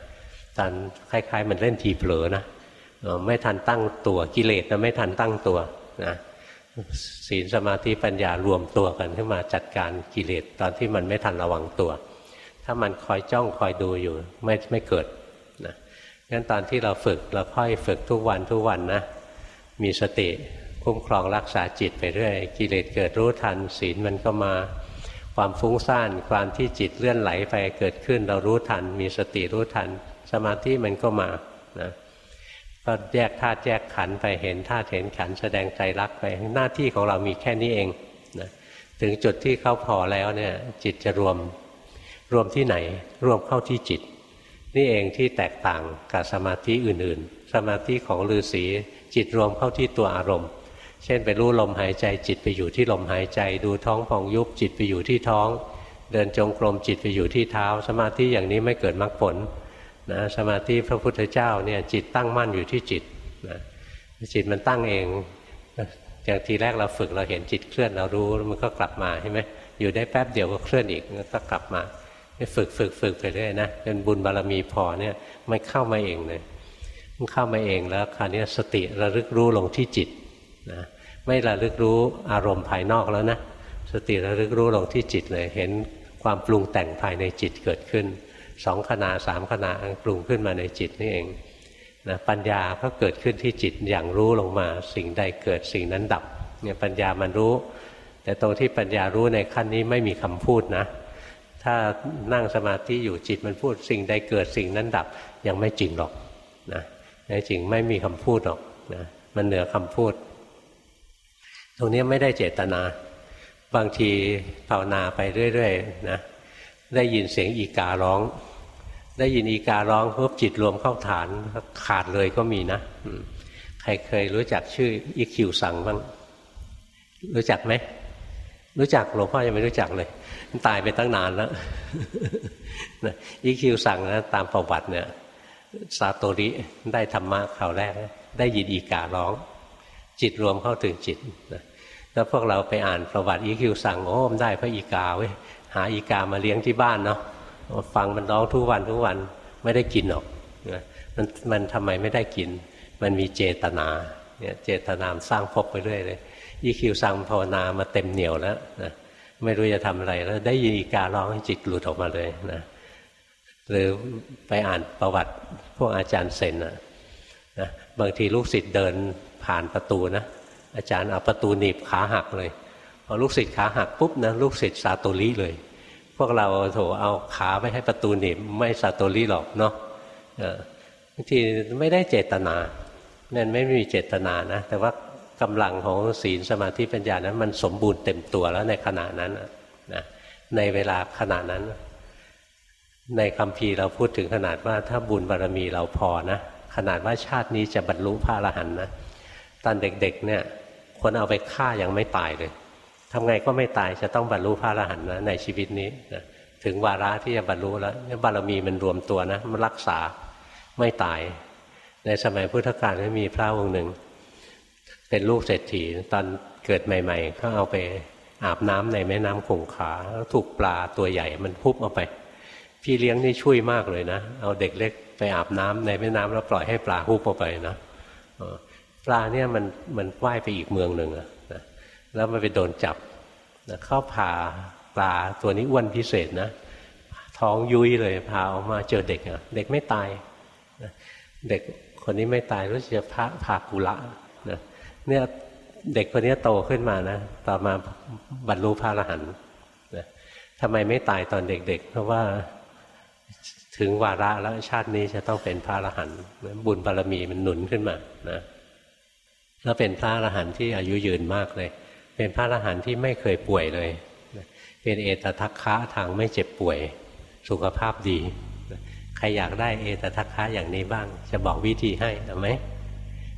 ตอนคล้าย ๆ มันเล่นทีเผลอนะ ไม่ทันตั้งตัวกิเลสนะไม่ทันตั้งตัวนะศีลสมาธิปัญญารวมตัวกันขึ้นมาจัดการกิเลสตอนที่มันไม่ทันระวังตัว ถ้ามันคอยจ้องคอยดูอยู่ไม่ไม่เกิดนะงั้นตอนที่เราฝึกเราค่อยฝึกทุกวันทุกวันนะ มีสติคุ้มครองรักษาจิตไปเรื่อยกิเลสเกิดรู้ทันศีลมันก็มาความฟุ้งซ่านความที่จิตเลื่อนไหลไปเกิดขึ้น เรารู้ทัน มีสติรู้ทัน สมาธิมันก็มานะ ก็แยกธาตุแยกขันไปเห็นธาตุเห็นขันแสดงใจรักไปหน้าที่ของเรามีแค่นี้เองนะถึงจุดที่เขาพอแล้วเนี่ยจิตจะรวมรวมที่ไหน รวมเข้าที่จิต นี่เองที่แตกต่างกับสมาธิอื่น ๆ สมาธิของฤาษีจิตรวมเข้าที่ตัวอารมณ์ เช่นไปรู้ลมหายใจจิตไปอยู่ที่ลมหายใจ ดูท้องพองยุบจิตไปอยู่ที่ท้อง เดินจงกรมจิตไปอยู่ที่เท้า สมาธิอย่างนี้ไม่เกิดมรรคผล นะสมาธิพระพุทธเจ้าเนี่ยจิตตั้งมั่นอยู่ที่จิตนะจิตมันตั้งเองอย่างทีแรกเราฝึกเราเห็นจิตเคลื่อนเรารู้มันก็กลับมาใช่ไหมอยู่ได้แป๊บเดียวก็เคลื่อนอีกก็กลับมาฝึกฝึกฝึกไปเรื่อยนะจนบุญบารมีพอเนี่ยมันเข้ามาเองเลยมันเข้ามาเองแล้วคราวนี้สติระลึกรู้ลงที่จิตนะไม่ระลึกรู้อารมณ์ภายนอกแล้วนะสติระลึกรู้ลงที่จิตเลย เห็นความปรุงแต่งภายในจิตเกิดขึ้น สองขณะสามขณะปรุงขึ้นมาในจิตนี่เองนะปัญญาก็เกิดขึ้นที่จิตอย่างรู้ลงมา สิ่งใดเกิดสิ่งนั้นดับเนี่ยปัญญามันรู้ แต่ตรงที่ปัญญารู้ในขั้นนี้ไม่มีคำพูดนะ ถ้านั่งสมาธิอยู่จิตมันพูด สิ่งใดเกิดสิ่งนั้นดับยังไม่จริงหรอกนะในจริงไม่มีคำพูดหรอกนะมันเหนือคำพูด ตรงนี้ไม่ได้เจตนา บางทีภาวนาไปเรื่อยๆนะได้ยินเสียงอีการ้อง ได้ยินอีการ้องเพิ่จิตรวมเข้าฐานขาดเลยก็มีนะใครเคยรู้จักชื่ออีคิวสังบ้างรู้จักไหมรู้จักหลวงพ่อยังไม่รู้จักเลยตายไปตั้งนานแล้วอีคิวสั่งนะตามประวัติเนี่ยซาโตริได้ธรรมะคราวแรก ได้ยินอีการ้อง จิตรวมเข้าถึงจิตนะแล้วพวกเราไปอ่านประวัติอีคิวสั่งโอ้มได้พระอีกาเว้ยหาอีกามาเลี้ยงที่บ้านเนาะ ฟังมันร้องทุกวันทุกวันไม่ได้กินหรอกมันมันทำไมไม่ได้กิน มันมีเจตนาเนี่ยเจตนามสร้างภพไปเรื่อยเลยอีคิวสั่งภาวนามาเต็มเหนียวแล้วนะไม่รู้จะทำอะไรแล้วได้ยินอีการ้องให้จิตหลุดออกมาเลยนะหรือไปอ่านประวัติพวกอาจารย์เซนนะนะบางทีลูกศิษย์เดินผ่านประตูนะอาจารย์เอาประตูหนีบขาหักเลยพอลูกศิษย์ขาหักปุ๊บนะลูกศิษย์ซาโตริเลย พวกเราโถเอาขาไปให้ประตูหนีบไม่ซาโตริหรอกเนาะบางทีไม่ได้เจตนานั่นไม่มีเจตนานะ แต่ว่ากำลังของศีลสมาธิปัญญานั้นมันสมบูรณ์เต็มตัวแล้วในขณะนั้นนะในเวลาขณะนั้น ในคำพีเราพูดถึงขนาดว่าถ้าบุญบารรมีเราพอนะขนาดว่าชาตินี้จะบรรลุพระอรหันต์นะตอนเด็กๆเนี่ยคนเอาไปฆ่ายังไม่ตายเลย ทำไงก็ไม่ตายจะต้องบรรลุพระอรหันต์นะในชีวิตนี้นะถึงวาระที่จะบรรลุแล้วบารมีมันรวมตัวนะมันรักษาไม่ตาย ในสมัยพุทธกาลมีพระองค์หนึ่ง เป็นลูกเศรษฐีตอนเกิดใหม่ๆเขาเอาไปอาบน้ำในแม่น้ำคงคาแล้วถูกปลาตัวใหญ่มันพุบเอาไป พี่เลี้ยงนี่ช่วยมากเลยนะ เอาเด็กเล็กไปอาบน้ำในแม่น้ำแล้วปล่อยให้ปลาพุบเอาไปนะปลาเนี่ยมันมันว่ายไปอีกเมืองหนึ่งนะ แล้วมันไปโดนจับนะเข้าผ่าปลาตัวนี้อ้วนพิเศษนะ ท้องยุยเลยพาออกมาเจอเด็กอะเด็กไม่ตายเด็กคนนี้ไม่ตายรู้สึกจะพระพากุละนะเนี่ยเด็กคนนี้โตขึ้นมานะ ต่อมาบรรลุพระอรหันต์นะทำไมไม่ตายตอนเด็กๆ เพราะว่าถึงวาระแล้วชาตินี้จะต้องเป็นพระอรหันต์บุญบารมีมันหนุนขึ้นมานะแล้วเป็นพระอรหันต์ที่อายุยืนมากเลย เป็นพระอรหันต์ที่ไม่เคยป่วยเลย เป็นเอตทัคคะทางไม่เจ็บป่วย สุขภาพดี ใครอยากได้เอตทัคคะอย่างนี้บ้าง จะบอกวิธีให้เอาไหม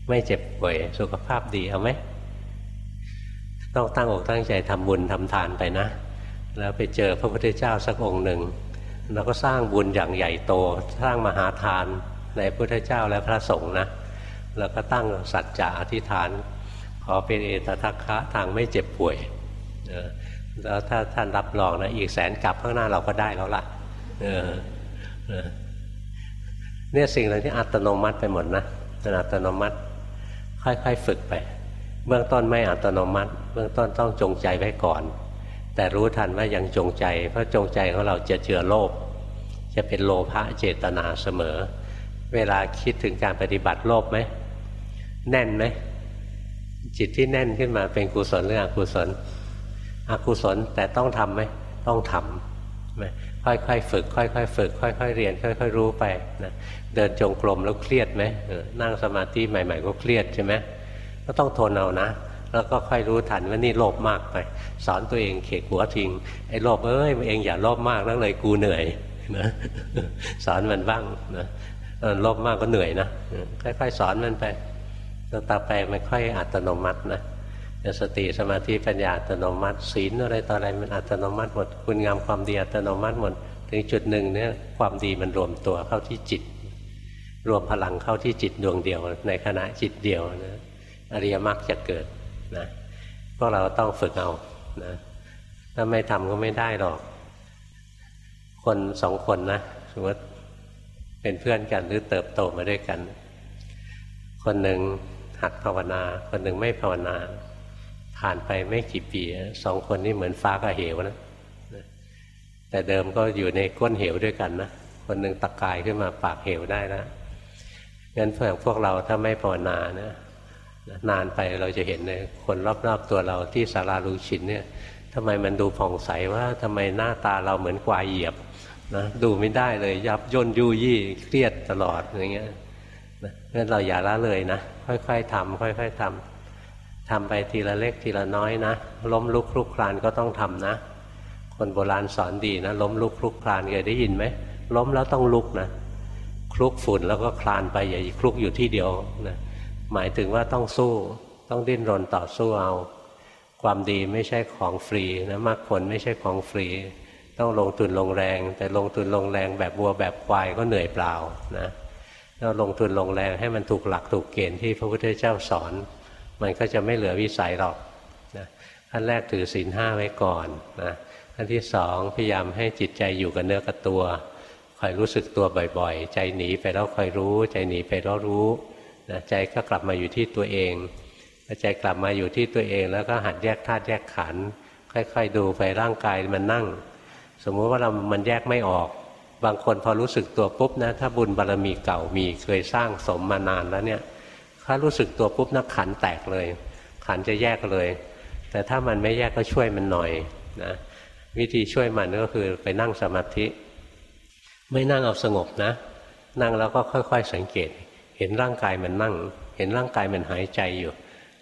ไม่เจ็บป่วย สุขภาพดีเอาไหม ต้องตั้งอกตั้งใจทำบุญทำทานไปนะ แล้วไปเจอพระพุทธเจ้าสักองค์หนึ่งเราก็สร้างบุญอย่างใหญ่โต สร้างมหาทานในพุทธเจ้าและพระสงฆ์นะ แล้วก็ตั้งสัจจะอธิษฐาน ขอเป็นเอตทัคคะทางไม่เจ็บป่วยแล้วถ้าท่านรับรองนะอีกแสนกลับข้างหน้าเราก็ได้แล้วล่ะเนี่ยสิ่งเหล่านี้อัตโนมัติไปหมดนะเป็นอัตโนมัติ ค่อยๆฝึกไป เบื้องต้นไม่อัตโนมัติ เบื้องต้นต้องจงใจไว้ก่อน แต่รู้ทันว่ายังจงใจ เพราะจงใจของเราจะเจือโลภจะเป็นโลภะเจตนาเสมอ เวลาคิดถึงการปฏิบัติโลภไหมแน่นไหม จิตที่แน่นขึ้นมาเป็นกุศลหรืออกุศล อกุศลแต่ต้องทำไหมต้องทำค่อยๆฝึก ค่อยๆฝึก ค่อยๆเรียน ค่อย ๆ รู้ไปนะเดินจงกรมแล้วเครียดไหมนั่งสมาธิใหม่ ๆ ก็เครียดใช่ไหมก็ต้องทนเอานะ แล้วก็ค่อยรู้ทันว่านี่โลภมากไป สอนตัวเองเขกหัวทิ้งไอ้โลภเอ้ยเองอย่าโลภมากแล้วเลยกูเหนื่อยนะสอนมันบ้างนะโลภมากก็เหนื่อยนะค่อยๆสอนมันไป แล้วต่อไปมันค่อยอัตโนมัตินะสติสมาธิปัญญาอัตโนมัติศีลอะไรต่ออะไรมันอัตโนมัติหมดคุณงามความดีอัตโนมัติหมดถึงจุดหนึ่งเนี่ยความดีมันรวมตัวเข้าที่จิต รวมพลังเข้าที่จิตดวงเดียว ในขณะจิตเดียวนะอริยมรรคจะเกิดนะพวกเราต้องฝึกเอานะถ้าไม่ทำก็ไม่ได้หรอก คนสองคนนะสมมติเป็นเพื่อนกันหรือเติบโตมาด้วยกัน คนหนึ่ง หัดภาวนา คนหนึ่งไม่ภาวนา ผ่านไปไม่กี่ปีสองคนนี้เหมือนฟ้ากับเหวนะแต่เดิมก็อยู่ในก้นเหวด้วยกันนะคนหนึ่งตะกายขึ้นมาปากเหวได้แล้วงั้นพวกเราถ้าไม่ภาวนานะนานไปเราจะเห็นเลยคนรอบๆตัวเราที่สาราลูชินเนี่ยทำไมมันดูผ่องใสว่าทำไมหน้าตาเราเหมือนกวายเหยียบนะดูไม่ได้เลยยับย่นยุยี่เครียดตลอดอย่างเงี้ย งั้นเราอย่าละเลยนะ ค่อยๆทำค่อย ๆทำทำไปทีละเล็กทีละน้อยนะ ล้มลุกคลุกคลานก็ต้องทำนะ คนโบราณสอนดีนะ ล้มลุกคลุกคลานเคยได้ยินไหม ล้มแล้วต้องลุกนะคลุกฝุ่นแล้วก็คลานไปอย่าคลุกอยู่ที่เดียวนะหมายถึงว่าต้องสู้ ต้องดิ้นรนต่อสู้เอา ความดีไม่ใช่ของฟรีนะมรรคผลไม่ใช่ของฟรี ต้องลงทุนลงแรง แต่ลงทุนลงแรงแบบวัวแบบควายก็เหนื่อยเปล่านะ เราลงทุนลงแรงให้มันถูกหลักถูกเกณฑ์ที่พระพุทธเจ้าสอน มันก็จะไม่เหลือวิสัยหรอกนะขั้นแรกถือศีลห้าไว้ก่อนนะขั้นที่สองพยายามให้จิตใจอยู่กับเนื้อกับตัวคอยรู้สึกตัวบ่อยๆ ใจหนีไปแล้วคอยรู้ ใจหนีไปแล้วรู้นะใจก็กลับมาอยู่ที่ตัวเองพอใจกลับมาอยู่ที่ตัวเอง แล้วก็หัดแยกธาตุแยกขันธ์ค่อย ๆ ดูไปร่างกายมันนั่ง สมมุติว่าเรามันแยกไม่ออก บางคนพอรู้สึกตัวปุ๊บนะถ้าบุญบารรมีเก่ามีเคยสร้างสมมานานแล้วเนี่ยถ้ารู้สึกตัวปุ๊บนะขันแตกเลย ขันจะแยกเลย แต่ถ้ามันไม่แยกก็ช่วยมันหน่อยนะวิธีช่วยมันก็คือไปนั่งสมาธิ ไม่นั่งเอาสงบนะ นั่งแล้วก็ค่อย ๆ สังเกต เห็นร่างกายมันนั่ง เห็นร่างกายมันหายใจอยู่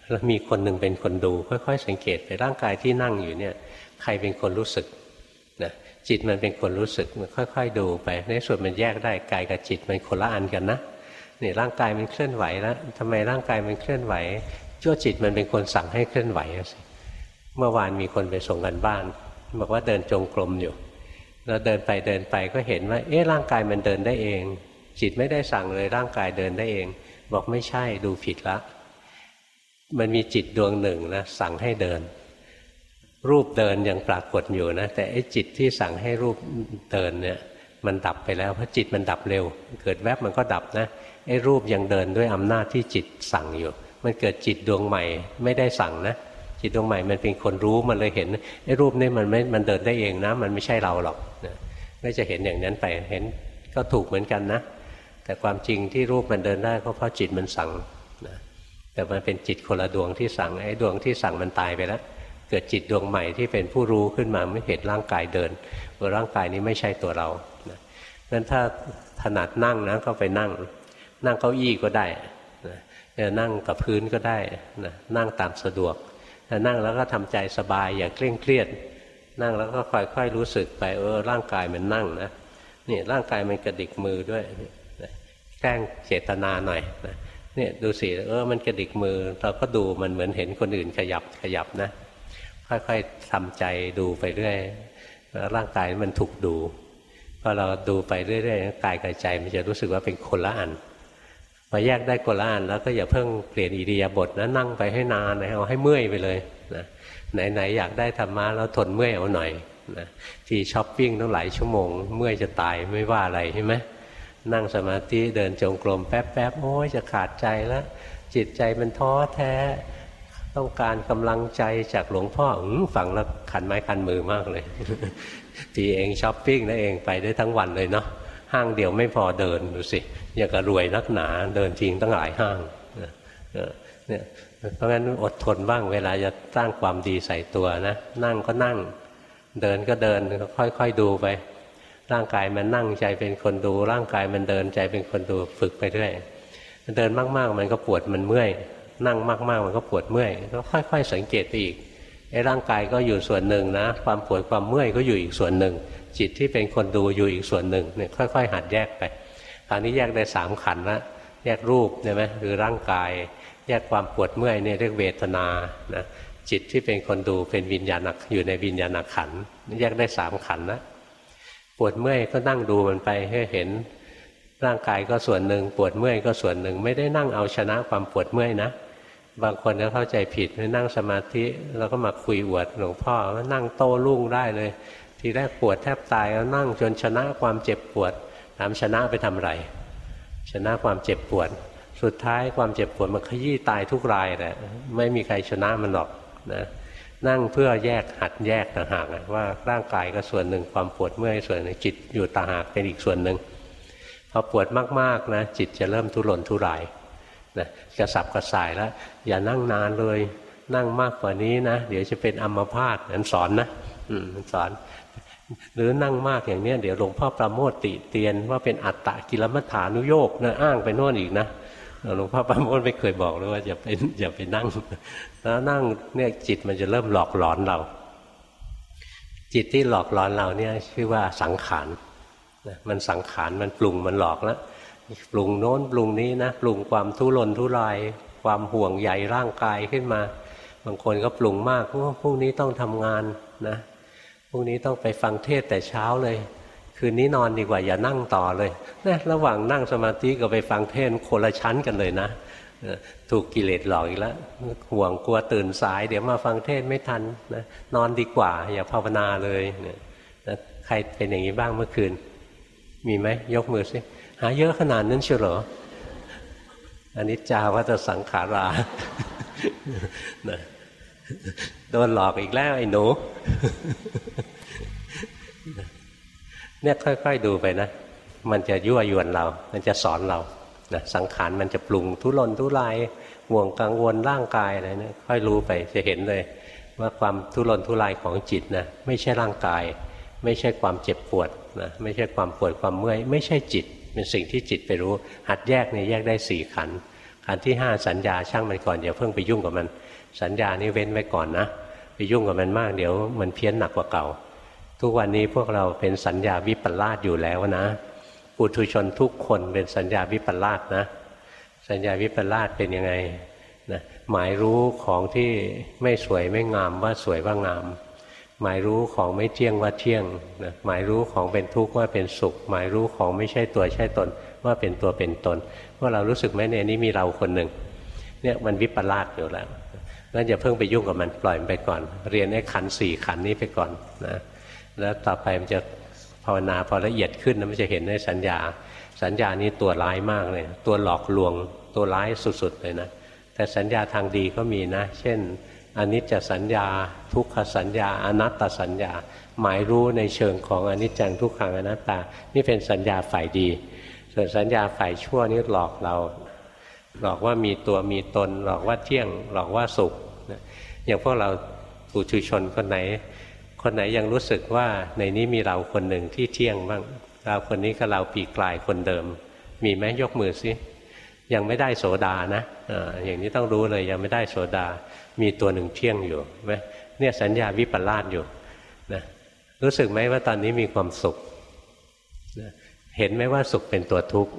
แล้วมีคนหนึ่งเป็นคนดู ค่อย ๆ สังเกตไปร่างกายที่นั่งอยู่เนี่ย ใครเป็นคนรู้สึก จิตมันเป็นคนรู้สึกมันค่อย ๆ ดูไป ในส่วนมันแยกได้กายกับจิตมันคนละอันกันนะนี่ร่างกายมันเคลื่อนไหวแล้วทำไมร่างกายมันเคลื่อนไหวจ้วจิตมันเป็นคนสั่งให้เคลื่อนไหวสิเมื่อวานมีคนไปส่งกันบ้าน บอกว่าเดินจงกรมอยู่เราเดินไปเดินไปก็เห็นว่า เอ๊ะร่างกายมันเดินได้เอง จิตไม่ได้สั่งเลยร่างกายเดินได้เอง บอกไม่ใช่ดูผิดละ มันมีจิตดวงหนึ่งนะสั่งให้เดิน รูปเดินยังปรากฏอยู่นะแต่ไอ้จิตที่สั่งให้รูปเดินเนี่ยมันดับไปแล้วเพราะจิตมันดับเร็ว เกิดแวบมันก็ดับนะไอ้รูปยังเดินด้วยอำนาจที่จิตสั่งอยู่ มันเกิดจิตดวงใหม่ไม่ได้สั่งนะจิตดวงใหม่มันเป็นคนรู้มันเลยเห็นไอ้รูปนี่มันไม่มันเดินได้เองนะ มันไม่ใช่เราหรอกนะก็จะเห็นอย่างนั้นไปเห็นก็ถูกเหมือนกันนะ แต่ความจริงที่รูปมันเดินได้ก็เพราะจิตมันสั่งนะแต่มันเป็นจิตคนละดวงที่สั่งไอ้ดวงที่สั่งมันตายไปแล้ว เกิดจิตดวงใหม่ที่เป็นผู้รู้ขึ้นมาไม่เห็นร่างกายเดินว่าร่างกายนี้ไม่ใช่ตัวเรานะงั้นถ้าถนัดนั่งนะก็ไปนั่ง นั่งเก้าอี้ก็ได้นะนั่งกับพื้นก็ได้นะนั่งตามสะดวกนั่งแล้วก็ทำใจสบายอย่าเคร่งเครียด นั่งแล้วก็ค่อยๆรู้สึกไปเออร่างกายมันนั่งนะนี่ร่างกายมันกระดิกมือด้วยแกล้งเจตนาหน่อยนะเนี่ยดูสิเออมันกระดิกมือเราก็ดูมันเหมือนเห็นคนอื่นขยับขยับนะ ค่อยๆทำใจดูไปเรื่อยร่างกายมันถูกดูพอเราดูไปเรื่อยๆกายกับใจมันจะรู้สึกว่าเป็นคนละอันพอแยกได้คนละอันแล้วก็อย่าเพิ่งเปลี่ยนอิริยาบถนะนั่งไปให้นานนะเอาให้เมื่อยไปเลยนะไหนๆอยากได้ธรรมะแล้วทนเมื่อยเอาหน่อยนะที่ช้อปปิ้งตั้งหลายชั่วโมง เมื่อยจะตายไม่ว่าอะไรใช่ไหมนั่งสมาธิเดินจงกรมแป๊บๆโอ้ยจะขาดใจแล้วจิตใจมันท้อแท้ ต้องการกำลังใจจากหลวงพ่อฟังแล้วขันไม้ขันมือมากเลย ทีเองช้อปปิ้งนั่นเองไปได้ทั้งวันเลยเนาะห้างเดียวไม่พอเดินดูสิอยากจะรวยนักหนาเดินจริงตั้งหลายห้างเนี่ยเพราะงั้นอดทนบ้างเวลาจะสร้างความดีใส่ตัวนะ นั่งก็นั่ง เดินก็เดินค่อยๆดูไป ร่างกายมันนั่งใจเป็นคนดู ร่างกายมันเดินใจเป็นคนดูฝึกไปเรื่อยเดินมากๆ มันก็ปวดมันเมื่อย นั่งมากๆ มันก็ปวดเมื่อยก็ค่อย ๆ สังเกตไปอีกไอ้ร่างกายก็อยู่ส่วนหนึ่งนะ ความปวดความเมื่อยก็อยู่อีกส่วนหนึ่ง จิตที่เป็นคนดูอยู่อีกส่วนหนึ่งเนี่ยค่อย ๆ หัดแยกไปคราวนี้แยกได้สามขันละแยกรูปใช่ไหมหรือร่างกาย แยกความปวดเมื่อยเนี่ยเรียกเวทนานะจิตที่เป็นคนดูเป็นวิญญาณอยู่ในวิญญาณขันแยกได้สามขันนะปวดเมื่อยก็นั่งดูมันไปให้เห็นร่างกายก็ส่วนหนึ่งปวดเมื่อยก็ส่วนหนึ่งไม่ได้นั่งเอาชนะความปวดเมื่อยนะ บางคนก็เข้าใจผิดไม่นั่งสมาธิแล้วก็มาคุยอวดหลวงพ่อว่านั่งโต้รุ่งได้เลย ทีแรกปวดแทบตายแล้วนั่งจนชนะความเจ็บปวดถามชนะไปทำไร ชนะความเจ็บปวด สุดท้ายความเจ็บปวดมันขยี้ตายทุกรายแหละไม่มีใครชนะมันหรอกนะนั่งเพื่อแยกหัดแยกต่างหากว่าร่างกายก็ส่วนหนึ่งความปวดเมื่อยส่วนหนึ่งจิตอยู่ต่างหากเป็นอีกส่วนหนึ่งพอปวดมากๆนะจิตจะเริ่มทุรนทุราย นะกระสับกระส่ายแล้ว อย่านั่งนานเลย นั่งมากกว่านี้นะ เดี๋ยวจะเป็นอัมพาตนันสอนนะอืมสอน หรือนั่งมากอย่างนี้เดี๋ยวหลวงพ่อประโมทติเตียนว่าเป็นอัตตะกิลมัฐานุโยกนะอ้างไปโน่นอีกนะหลวงพ่อประโมทไม่เคยบอกเลยว่าอย่าไปอย่าไปนั่งแล้วนั่งเนี่ยจิตมันจะเริ่มหลอกหลอนเรา จิตที่หลอกหลอนเราเนี่ยชื่อว่าสังขารมันสังขารมันปรุงมันหลอกแล้ว ปรุงโน้นปรุงนี้นะปรุงความทุรนทุราย ความห่วงใยร่างกายขึ้นมา บางคนก็ปรุงมากว่าพรุ่งนี้ต้องทำงานนะพรุ่งนี้ต้องไปฟังเทศแต่เช้าเลย คืนนี้นอนดีกว่าอย่านั่งต่อเลยนะระหว่างนั่งสมาธิกับไปฟังเทศคนละชั้นกันเลยนะถูกกิเลสหลอกอีกแล้วห่วงกลัวตื่นสาย เดี๋ยวมาฟังเทศไม่ทันนะนอนดีกว่า อย่าภาวนาเลยนะใครเป็นอย่างนี้บ้างเมื่อคืน มีไหมยกมือสิ หาเยอะขนาดนั้นเชียวเหรออันนี้จาวัตสังขาราโดนหลอกอีกแล้วไอ้หนูเนี่ยค่อย ๆ ดูไปนะ มันจะยั่วยวนเรา มันจะสอนเรานะสังขารมันจะปรุงทุรนทุรายห่วงกังวลร่างกายอะไรเนี่ยค่อยรู้ไปจะเห็นเลย ว่าความทุรนทุรายของจิตนะไม่ใช่ร่างกาย ไม่ใช่ความเจ็บปวดนะไม่ใช่ความปวดความเมื่อย ไม่ใช่จิต เป็นสิ่งที่จิตไปรู้ หัดแยกเนี่ยแยกได้สี่ขันขันที่ห้าสัญญาช่างมันก่อนอย่าเพิ่งไปยุ่งกับมัน สัญญานี่เว้นไว้ก่อนนะไปยุ่งกับมันมากเดี๋ยวมันเพี้ยนหนักกว่าเก่า ทุกวันนี้พวกเราเป็นสัญญาวิปลาสอยู่แล้วนะปุถุชนทุกคนเป็นสัญญาวิปลาสนะ สัญญาวิปลาสเป็นยังไงนะหมายรู้ของที่ไม่สวยไม่งามว่าสวยว่างาม หมายรู้ของไม่เที่ยงว่าเที่ยงนะหมายรู้ของเป็นทุกข์ว่าเป็นสุข หมายรู้ของไม่ใช่ตัวใช่ตน ว่าเป็นตัวเป็นตนว่าเรารู้สึกไหมเนี่ยนี่มีเราคนหนึ่งเนี่ยมันวิปลาสอยู่แล้วงั้นอย่าเพิ่งไปยุ่งกับมันปล่อยมันไปก่อน เรียนไอ้ขันสี่ขันนี้ไปก่อนนะแล้วต่อไปมันจะภาวนาพอละเอียดขึ้นนะมันจะเห็นในสัญญา สัญญานี้ตัวร้ายมากเลยตัวหลอกลวงตัวร้ายสุดๆเลยนะแต่สัญญาทางดีก็มีนะ เช่น อนิจจสัญญา ทุกขสัญญา อนัตตสัญญา หมายรู้ในเชิงของอนิจจังทุกขังอนัตตา นี่เป็นสัญญาฝ่ายดี ส่วนสัญญาฝ่ายชั่วนี่หลอกเรา หลอกว่ามีตัวมีตน หลอกว่าเที่ยง หลอกว่าสุข อย่างพวกเราปุถุชนคนไหน คนไหนยังรู้สึกว่าในนี้มีเราคนหนึ่งที่เที่ยงบ้าง เราคนนี้กับเราปีกลายคนเดิม มีไหมยกมือสิยังไม่ได้โสดานะอะอย่างนี้ต้องรู้เลยยังไม่ได้โสดา มีตัวหนึ่งเที่ยงอยู่ไหมเนี่ยสัญญาวิปลาสอยู่นะรู้สึกไหมว่าตอนนี้มีความสุขนะเห็นไหมว่าสุขเป็นตัวทุกข์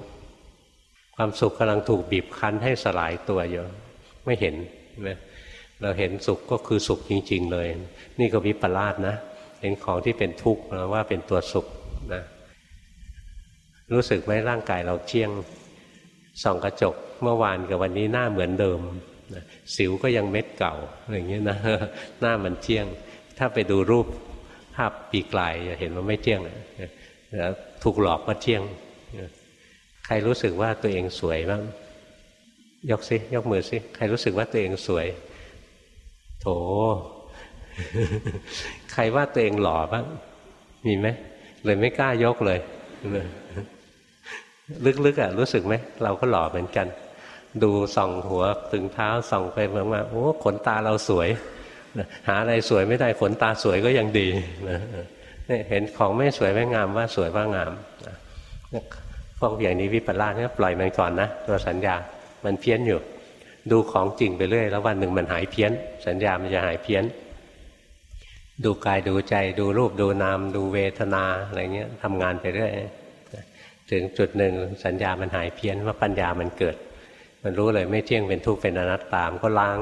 ความสุขกำลังถูกบีบคั้นให้สลายตัวอยู่ไม่เห็นไหมเราเห็นสุขก็คือสุขจริง ๆ เลย นี่ก็วิปลาสนะเห็นของที่เป็นทุกข์ว่าเป็นตัวสุขนะรู้สึกไหมร่างกายเราเชี่ยงส่องกระจกเมื่อวานกับวันนี้หน้าเหมือนเดิม นะสิวก็ยังเม็ดเก่าอะไรเงี้ยนะหน้ามันเชี่ยง ถ้าไปดูรูปภาพปีกลายจะเห็นว่าไม่เที่ยงแล้วถูกหลอกว่าเที่ยง ใครรู้สึกว่าตัวเองสวยบ้างยกซิยกมือซิใครรู้สึกว่าตัวเองสวย โถ ใครว่าตัวเองหล่อบ้างมีไหมเลยไม่กล้ายกเลยลึกๆอะ รู้สึกไหมเราก็หล่อเหมือนกัน ดูส่องหัวถึงเท้าส่องไปเมืมาโอ้ขนตาเราสวยหาอะไรสวยไม่ได้ขนตาสวยก็ยังดีนะเห็นของไม่สวยไม่งามว่าสวยว่างามพวกอย่างนี้วิปลาสเนี่ยปล่อยมันก่อนนะตัวสัญญา มันเพี้ยนอยู่ ดูของจริงไปเรื่อยแล้ววันหนึ่งมันหายเพี้ยน สัญญามันจะหายเพี้ยน ดูกายดูใจดูรูปดูนาม ดูเวทนาอะไรเงี้ยทำงานไปเรื่อยถึงจุดหนึ่งสัญญามันหายเพี้ยนว่าปัญญามันเกิด มันรู้เลยไม่เที่ยงเป็นทุกข์เป็นอนัตตามก็ล้าง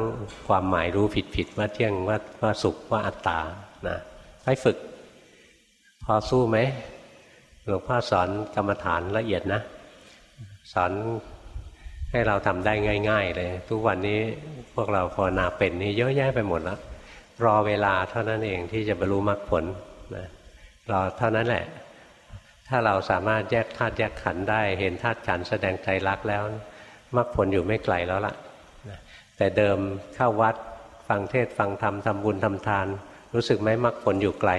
ความหมายรู้ผิดผิดว่าเที่ยงว่าว่าสุขว่าอัตตานะให้ฝึก พอสู้ไหมหลวงพ่อสอนกรรมฐานละเอียดนะ สอนให้เราทำได้ง่าย ๆ เลย ทุกวันนี้พวกเราภาวนาเป็นนี่เยอะแยะไปหมดแล้วรอเวลาเท่านั้นเองที่จะบรรลุมรรคผลนะรอเท่านั้นแหละ ถ้าเราสามารถแยกธาตุแยกขันธ์ได้ เห็นธาตุขันธ์แสดงใจรักแล้ว มรรคผลอยู่ไม่ไกลแล้วล่ะแต่เดิมเข้าวัดฟังเทศฟังธรรมทำบุญทำทาน รู้สึกไหมมรรคผลอยู่ไกล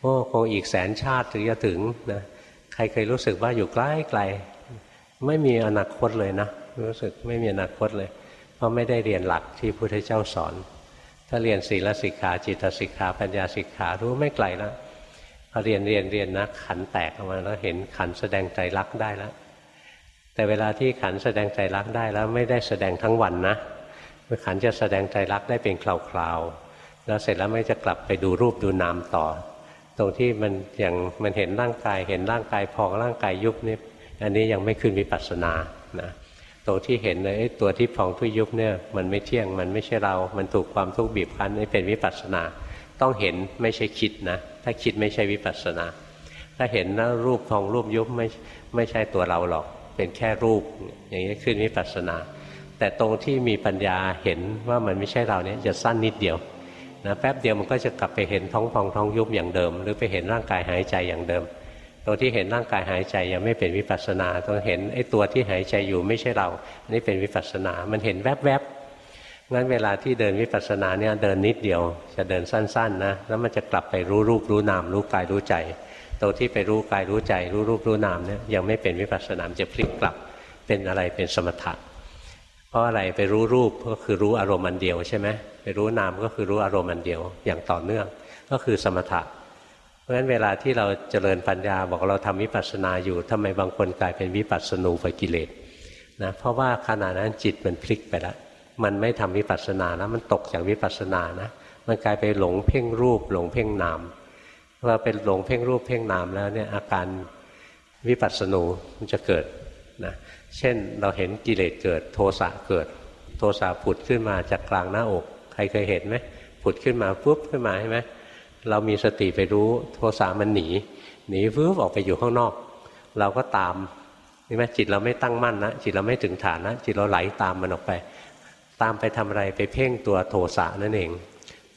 โอ้คงอีกแสนชาติถึงจะถึงนะใครเคยรู้สึกว่าอยู่ใกล้ไกล ไม่มีอนาคตเลยนะ รู้สึกไม่มีอนาคตเลย เพราะไม่ได้เรียนหลักที่พุทธเจ้าสอน ถ้าเรียนศีลสิกขาจิตสิกขาปัญญาสิกขารู้ไม่ไกลแล้วพอเรียนเรียนเรียนนะขันแตกออกมาแล้วเห็นขันแสดงใจรักได้แล้ว แต่เวลาที่ขันแสดงใจรักได้แล้วไม่ได้แสดงทั้งวันนะขันจะแสดงใจรักได้เป็นคราวๆแล้วเสร็จแล้วไม่จะกลับไปดูรูปดูนามต่อ ตรงที่มันอย่างมันเห็นร่างกาย เห็นร่างกายพองร่างกายยุบนี่อันนี้ยังไม่ขึ้นวิปัสสนานะตรงที่เห็นเลยตัวที่พองทุยุบเนี่ยมันไม่เที่ยงมันไม่ใช่เรา มันถูกความทุกข์บีบคั้นนี่เป็นวิปัสสนา ต้องเห็นไม่ใช่คิดนะ ถ้าคิดไม่ใช่วิปัสสนา ถ้าเห็นแล้วรูปพองรูปยุบไม่ไม่ใช่ตัวเราหรอก เป็นแค่รูป อย่างนี้ขึ้นวิปัสสนา แต่ตรงที่มีปัญญาเห็นว่ามันไม่ใช่เราเนี่ยจะสั้นนิดเดียวนะแป๊บเดียวมันก็จะกลับไปเห็นท้องพองท้องยุบอย่างเดิม หรือไปเห็นร่างกายหายใจอย่างเดิมตรงที่เห็นร่างกายหายใจยังไม่เป็นวิปัสสนาต้องเห็นไอ้ตัวที่หายใจอยู่ไม่ใช่เราอันนี้เป็นวิปัสสนา มันเห็นแวบๆงั้นเวลาที่เดินวิปัสสนาเนี่ยเดินนิดเดียว จะเดินสั้นๆนะแล้วมันจะกลับไปรู้รูปรู้นามรู้กายรู้ใจ ตรงที่ไปรู้กายรู้ใจรู้รูปรู้นามเนี่ยยังไม่เป็นวิปัสสนามจะพลิกกลับเป็นอะไรเป็นสมถะเพราะอะไรไปรู้รูปก็คือรู้อารมณ์อันเดียวใช่ไหมไปรู้นามก็คือรู้อารมณ์อันเดียวอย่างต่อเนื่องก็คือสมถะ เพราะฉะนั้นเวลาที่เราเจริญปัญญาบอกเราทำวิปัสสนาอยู่ทำไมบางคนกลายเป็นวิปัสสนูไปกิเลสนะเพราะว่าขณะนั้นจิตมันพลิกไปแล้วมันไม่ทำวิปัสสนาแล้วมันตกจากวิปัสสนานะมันกลายไปหลงเพ่งรูปหลงเพ่งนาม พอเป็นหลงเพ่งรูปเพ่งนามแล้วเนี่ยอาการวิปัสสนูมันจะเกิดนะเช่นเราเห็นกิเลสเกิดโทสะเกิด โทสะผุดขึ้นมาจากกลางหน้าอก ใครเคยเห็นไหมผุดขึ้นมาปุ๊บขึ้นมาใช่ไหมเรามีสติไปรู้โทสะมันหนีหนีฟื้อออกไปอยู่ข้างนอก เราก็ตามนี่ไหมจิตเราไม่ตั้งมั่นนะจิตเราไม่ถึงฐานนะจิตเราไหลตามมันออกไป ตามไปทำอะไรไปเพ่งตัวโทสะนั่นเอง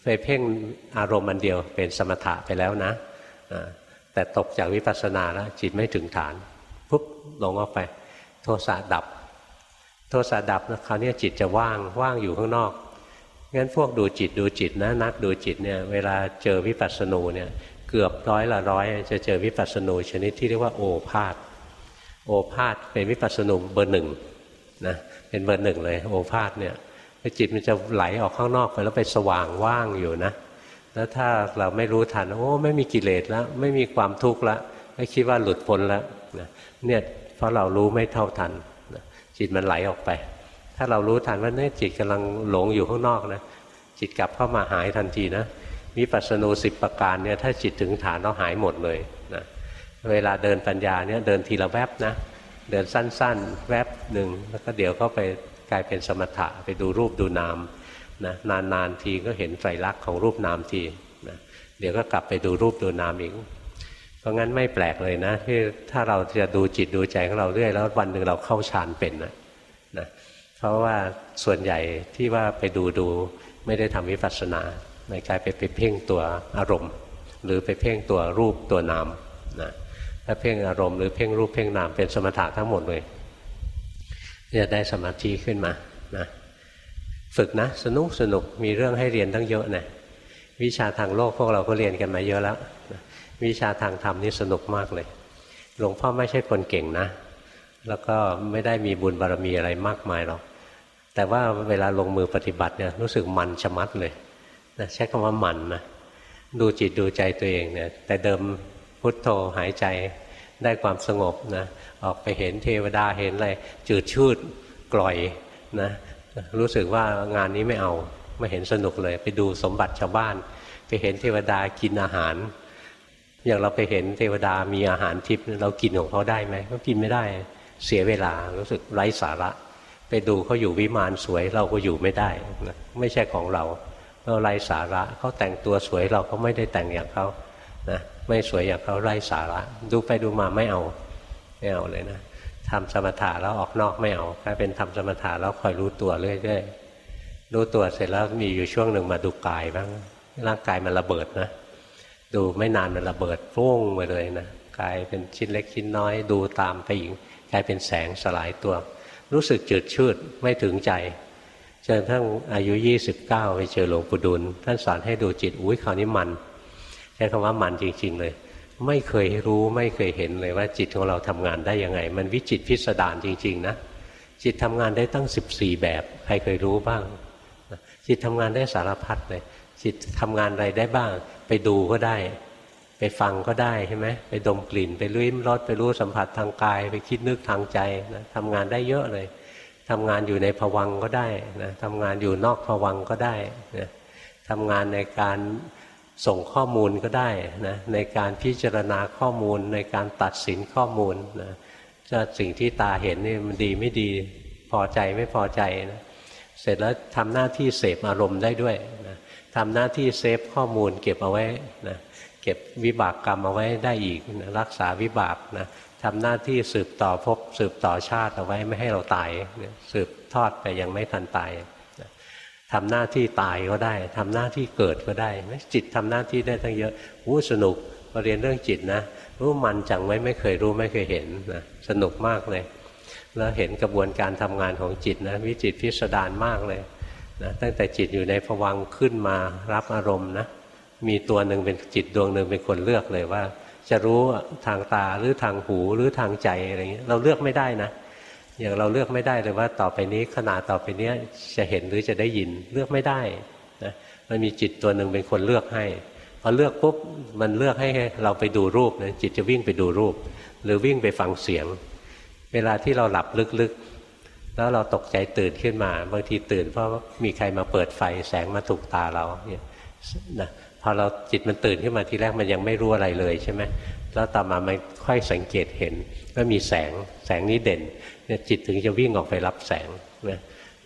ไปเพ่งอารมณ์มันเดียวเป็นสมถะไปแล้วนะแต่ตกจากวิปัสสนาแล้วจิตไม่ถึงฐานปุ๊บลงออกไป โทสะดับ โทสะดับนะคราวนี้จิตจะว่างว่างอยู่ข้างนอกงั้นพวกดูจิตดูจิตนะนักดูจิตเนี่ยเวลาเจอวิปัสสนูเนี่ยเกือบร้อยละร้อยจะเจอวิปัสสนูชนิดที่เรียกว่าโอภาษโอภาษเป็นวิปัสสนูเบอร์หนึ่งนะเป็นเบอร์หนึ่งเลยโอภาษเนี่ย จิตมันจะไหลออกข้างนอกไปแล้วไปสว่างว่างอยู่นะแล้วถ้าเราไม่รู้ทันโอ้ไม่มีกิเลสแล้ว ไม่มีความทุกข์แล้วไม่คิดว่าหลุดพ้นแล้วเนี่ยเพราะเรารู้ไม่เท่าทันจิตมันไหลออกไป ถ้าเรารู้ทันว่าเนี่ยจิตกำลังหลงอยู่ข้างนอกนะจิตกลับเข้ามาหายทันทีนะวิปัสสนูสิบประการเนี่ยถ้าจิตถึงฐานเราหายหมดเลยนะเวลาเดินปัญญาเนี่ยเดินทีละแวบนะเดินสั้น ๆ แวบหนึ่งแล้วก็เดี๋ยวก็ไป กลายเป็นสมถะไปดูรูปดูนามนะนานๆทีก็เห็นไตรลักษณ์ของรูปนามทีนะเดี๋ยวก็กลับไปดูรูปดูนามอีกเพราะงั้นไม่แปลกเลยนะที่ถ้าเราจะดูจิตดูใจของเราเรื่อยแล้ววันหนึ่งเราเข้าฌานเป็นนะนะเพราะว่าส่วนใหญ่ที่ว่าไปดูดูไม่ได้ทำวิปัสสนาไม่กลายไปไปเพ่งตัวอารมณ์ หรือไปเพ่งตัวรูปตัวนามนะถ้าเพ่งอารมณ์หรือเพ่งรูปเพ่งนามเป็นสมถะทั้งหมดเลย จะได้สมาธิขึ้นมานะฝึกนะ สนุกสนุกมีเรื่องให้เรียนตั้งเยอะนะวิชาทางโลกพวกเราก็เรียนกันมาเยอะแล้ววิชาทางธรรมนี่สนุกมากเลยหลวงพ่อไม่ใช่คนเก่งนะ แล้วก็ไม่ได้มีบุญบารรมีอะไรมากมายหรอกแต่ว่าเวลาลงมือปฏิบัติเนี่ยรู้สึกมันชะมัดเลยนะใช้คำว่ามันนะดูจิตดูใจตัวเองเนี่ยแต่เดิมพุทโธหายใจ ได้ความสงบนะออกไปเห็นเทวดาเห็นอะไรจืดชืดกล่อยนะรู้สึกว่างานนี้ไม่เอาไม่เห็นสนุกเลย ไปดูสมบัติชาวบ้าน ไปเห็นเทวดากินอาหาร อย่างเราไปเห็นเทวดามีอาหารทิพย์เรากินของเขาได้ไหมก็กินไม่ได้เสียเวลารู้สึกไร้สาระ ไปดูเขาอยู่วิมานสวยเราก็อยู่ไม่ได้นะไม่ใช่ของเราเราไร้สาระเขาแต่งตัวสวยเราก็ไม่ได้แต่งอย่างเขานะ ไม่สวยอย่างเขาไร้สาระ ดูไปดูมาไม่เอาไม่เอาเลยนะทำสมถะแล้วออกนอกไม่เอาถ้าเป็นทำสมถะแล้วคอยรู้ตัวเรื่อยๆรู้ตัวเสร็จแล้วมีอยู่ช่วงหนึ่งมาดูกายบ้างร่างกายมันระเบิดนะ ดูไม่นานมันระเบิดฟุ้งไปเลยนะกายเป็นชิ้นเล็กชิ้นน้อย ดูตามไปอีกกลายเป็นแสงสลายตัว รู้สึกจืดชืดไม่ถึงใจจนทั้งอายุ 29 ไปเจอหลวงปู่ดุลท่านสอนให้ดูจิตอุ้ยคราวนี้มัน ใช้คำว่ามันจริง ๆ เลย ไม่เคยรู้ไม่เคยเห็นเลยว่าจิตของเราทำงานได้ยังไง มันวิจิตพิสดารจริง ๆ นะ จิตทำงานได้ตั้ง 14 แบบ ใครเคยรู้บ้าง จิตทำงานได้สารพัดเลย จิตทำงานอะไรได้บ้าง ไปดูก็ได้ ไปฟังก็ได้ใช่ไหมไปดมกลิ่น ไปลิ้มรสไปรู้สัมผัสทางกาย ไปคิดนึกทางใจนะทำงานได้เยอะเลยทำงานอยู่ในผวังก็ได้นะทำงานอยู่นอกผวังก็ได้นะทำงานในการ ส่งข้อมูลก็ได้นะในการพิจารณาข้อมูลในการตัดสินข้อมูลนะจะสิ่งที่ตาเห็นนี่มันดีไม่ดีพอใจไม่พอใจนะเสร็จแล้วทำหน้าที่เสพอารมณ์ได้ด้วยนะทำหน้าที่เซฟข้อมูลเก็บเอาไว้นะเก็บวิบากกรรมเอาไว้ได้อีกนะรักษาวิบากนะทำหน้าที่สืบต่อพบสืบต่อชาติเอาไว้ไม่ให้เราตาย สืบทอดไปยังไม่ทันตาย ทำหน้าที่ตายก็ได้ทำหน้าที่เกิดก็ได้จิตทำหน้าที่ได้ทั้งเยอะอู้สนุกมาเรียนเรื่องจิตนะรู้มันจังไว้ไม่เคยรู้ไม่เคยเห็นนะสนุกมากเลย แล้วเห็นกระบวนการทำงานของจิตนะวิจิตพิสดารมากเลยนะตั้งแต่จิตอยู่ในผวังขึ้นมารับอารมณ์นะมีตัวหนึ่งเป็นจิตดวงหนึ่งเป็นคนเลือกเลยว่า จะรู้ทางตาหรือทางหูหรือทางใจอะไรเงี้ยเราเลือกไม่ได้นะ อย่างเราเลือกไม่ได้เลยว่าต่อไปนี้ขนาดต่อไปนี้จะเห็นหรือจะได้ยินเลือกไม่ได้นะมันมีจิตตัวหนึ่งเป็นคนเลือกให้พอเลือกปุ๊บมันเลือกให้เราไปดูรูปนะจิตจะวิ่งไปดูรูป หรือวิ่งไปฟังเสียง เวลาที่เราหลับลึกๆ แล้วเราตกใจตื่นขึ้นมา บางทีตื่นเพราะมีใครมาเปิดไฟแสงมาถูกตาเราเนี่ยนะพอเราจิตมันตื่นขึ้นมาทีแรกมันยังไม่รู้อะไรเลยใช่ไหม แล้วต่อมามันค่อยสังเกตเห็นว่ามีแสงแสงนี้เด่นเนี่ยจิตถึงจะวิ่งออกไปรับแสงเนี่ย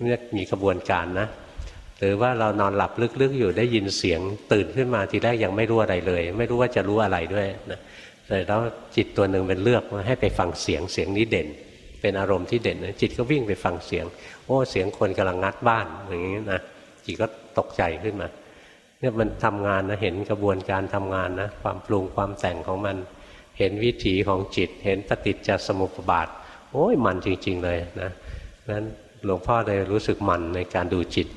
นี่มีกระบวนการนะ หรือว่าเรานอนหลับลึกๆอยู่ได้ยินเสียงตื่นขึ้นมาทีแรกยังไม่รู้อะไรเลย ไม่รู้ว่าจะรู้อะไรด้วยนะแต่แล้วจิตตัวหนึ่งเป็นเลือกมาให้ไปฟังเสียงเสียงนี้เด่น เป็นอารมณ์ที่เด่นนะจิตก็วิ่งไปฟังเสียง โอ้เสียงคนกำลังงัดบ้านอย่างนี้นะจิตก็ตกใจขึ้นมาเนี่ยมันทำงานนะเห็นกระบวนการทำงานนะความปรุงความแต่งของมัน เห็นวิถีของจิต เห็นปฏิจจสมุปบาท โอ้ยมันจริง ๆ เลยนะนั้นหลวงพ่อเลยรู้สึกมันในการดูจิต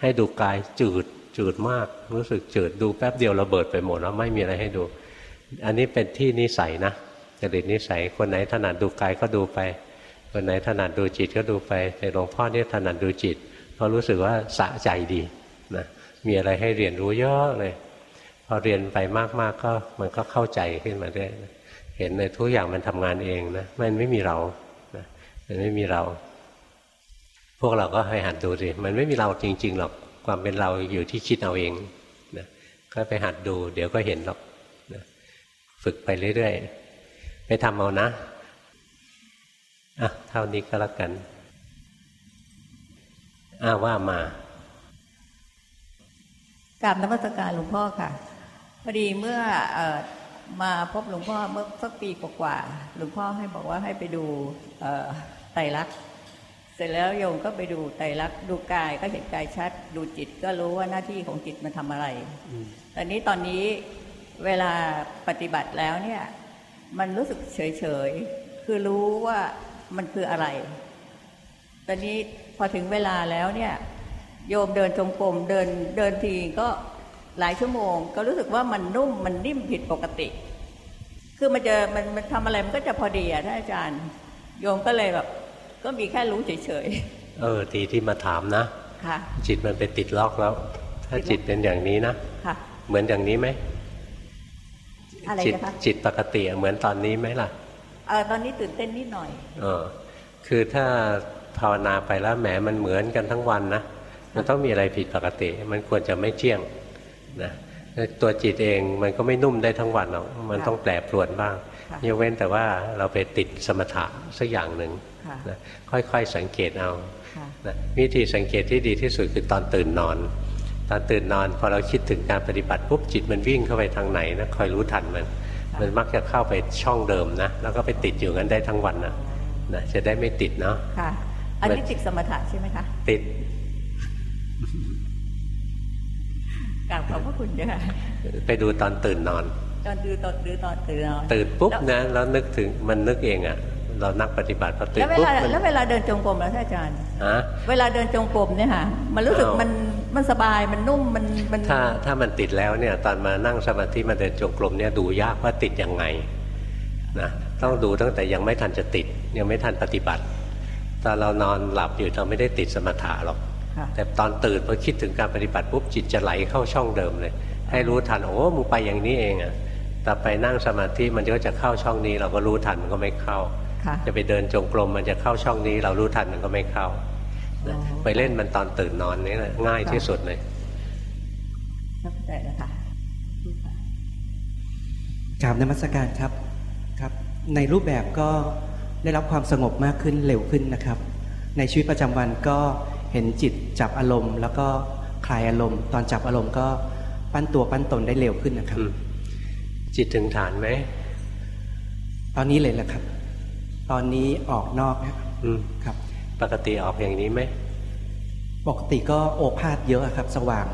ให้ดูกายจืดจืดมาก รู้สึกจืดดูแป๊บเดียวระเบิดไปหมดแล้วไม่มีอะไรให้ดู อันนี้เป็นที่นิสัยนะจริตนิสัยคนไหนถนัดดูกายก็ดูไป คนไหนถนัดดูจิตก็ดูไปแต่หลวงพ่อเนี่ยถนัดดูจิตเพราะรู้สึกว่าสะใจดีนะมีอะไรให้เรียนรู้เยอะเลย พอเรียนไปมากๆก็มันก็เข้าใจขึ้นมาด้วยเห็นในทุกอย่างมันทำงานเองนะมันไม่มีเรานะมันไม่มีเรา พวกเราก็ให้หัดดูสิมันไม่มีเราจริง ๆหรอกความเป็นเราอยู่ที่คิดเอาเองนะก็ไปหัดดู เดี๋ยวก็เห็นหรอกนะฝึกไปเรื่อยๆไปทำเอานะอะเท่านี้ก็แล้วกันอ้าว่ามา กราบนมัสการหลวงพ่อค่ะ พอดีเมื่อมาพบหลวงพ่อเมื่อสักปีกว่าหลวงพ่อให้บอกว่าให้ไปดูไตรลักษณ์เสร็จแล้วโยมก็ไปดูไตรลักษณ์ดูกายก็เห็นกายชัด ดูจิตก็รู้ว่าหน้าที่ของจิตมันทำอะไรตอนนี้ตอนนี้เวลาปฏิบัติแล้วเนี่ย มันรู้สึกเฉยเฉยคือรู้ว่ามันคืออะไร ตอนนี้พอถึงเวลาแล้วเนี่ย โยมเดินจงกรมเดินเดินทีก็ หลายชั่วโมง ก็รู้สึกว่ามันนุ่มมันนิ่มผิดปกติ คือมันจะมันมันทำอะไรมันก็จะพอดีอะท่านอาจารย์ โยมก็เลยแบบ ก็มีแค่รู้เฉยๆเออทีที่มาถามนะค่ะจิตมันไปติดล็อกแล้ว ถ้าจิตเป็นอย่างนี้นะค่ะ เหมือนอย่างนี้ไหมอะไรนะคะจิตปกติเหมือนตอนนี้ไหมล่ะเออตอนนี้ตื่นเต้นนิดหน่อยเออคือถ้าภาวนาไปแล้วแหมมันเหมือนกันทั้งวันนะมันต้องมีอะไรผิดปกติ มันควรจะไม่เที่ยง นะตัวจิตเองมันก็ไม่นุ่มได้ทั้งวันหรอกมันต้องแปรปรวนบ้างยกเว้นแต่ว่าเราไปติดสมถะสักอย่างหนึ่งนะค่อยๆสังเกตเอานะวิธีสังเกตที่ดีที่สุดคือตอนตื่นนอน ตอนตื่นนอนพอเราคิดถึงการปฏิบัติปุ๊บจิตมันวิ่งเข้าไปทางไหนนะคอยรู้ทันมัน มันมักจะเข้าไปช่องเดิมนะแล้วก็ไปติดอยู่งั้นได้ทั้งวันนะนะจะได้ไม่ติดเนาะค่ะอันนี้ติดสมถะใช่ไหมคะติด กราบขอบพระคุณค่ะไปดูตอนตื่นนอน ตอนดูตอนดูตอนตื่นนอนตื่นปุ๊บนะแล้วนึกถึงมันนึกเองอะเรานักปฏิบัติพอตื่นปุ๊บแล้วเวลาเดินจงกรมแล้วท่านอาจารย์เวลาเดินจงกรมเนี่ยค่ะมันรู้สึกมันมันสบายมันนุ่มมันมันถ้าถ้ามันติดแล้วเนี่ยตอนมานั่งสมาธิมาเดินจงกรมเนี่ยดูยากว่าติดยังไงนะต้องดูตั้งแต่ยังไม่ทันจะติดยังไม่ทันปฏิบัติตอนเรานอนหลับอยู่เราไม่ได้ติดสมถะหรอก แต่ตอนตื่นพอคิดถึงการปฏิบัติปุ๊บจิตจะไหลเข้าช่องเดิมเลย ให้รู้ทันโอ้มึงไปอย่างนี้เองอะแต่ไปนั่งสมาธิมันก็จะเข้าช่องนี้ เราก็รู้ทันมันก็ไม่เข้า จะไปเดินจงกรมมันจะเข้าช่องนี้ เรารู้ทันมันก็ไม่เข้าไปเล่นมันตอนตื่นนอนนี่แหละง่ายที่สุดเลยเข้าใจแล้วค่ะกราบนมัสการครับครับ ในรูปแบบก็ได้รับความสงบมากขึ้นเร็วขึ้นนะครับ ในชีวิตประจำวันก็ เห็นจิตจับอารมณ์ แล้วก็คลายอารมณ์ ตอนจับอารมณ์ก็ปั้นตัวปั้นตนได้เร็วขึ้นนะครับ จิตถึงฐานไหมตอนนี้เลยแหละครับ ตอนนี้ออกนอกนะครับ ปกติออกอย่างนี้ไหมปกติก็โอภาษเยอะครับ สว่าง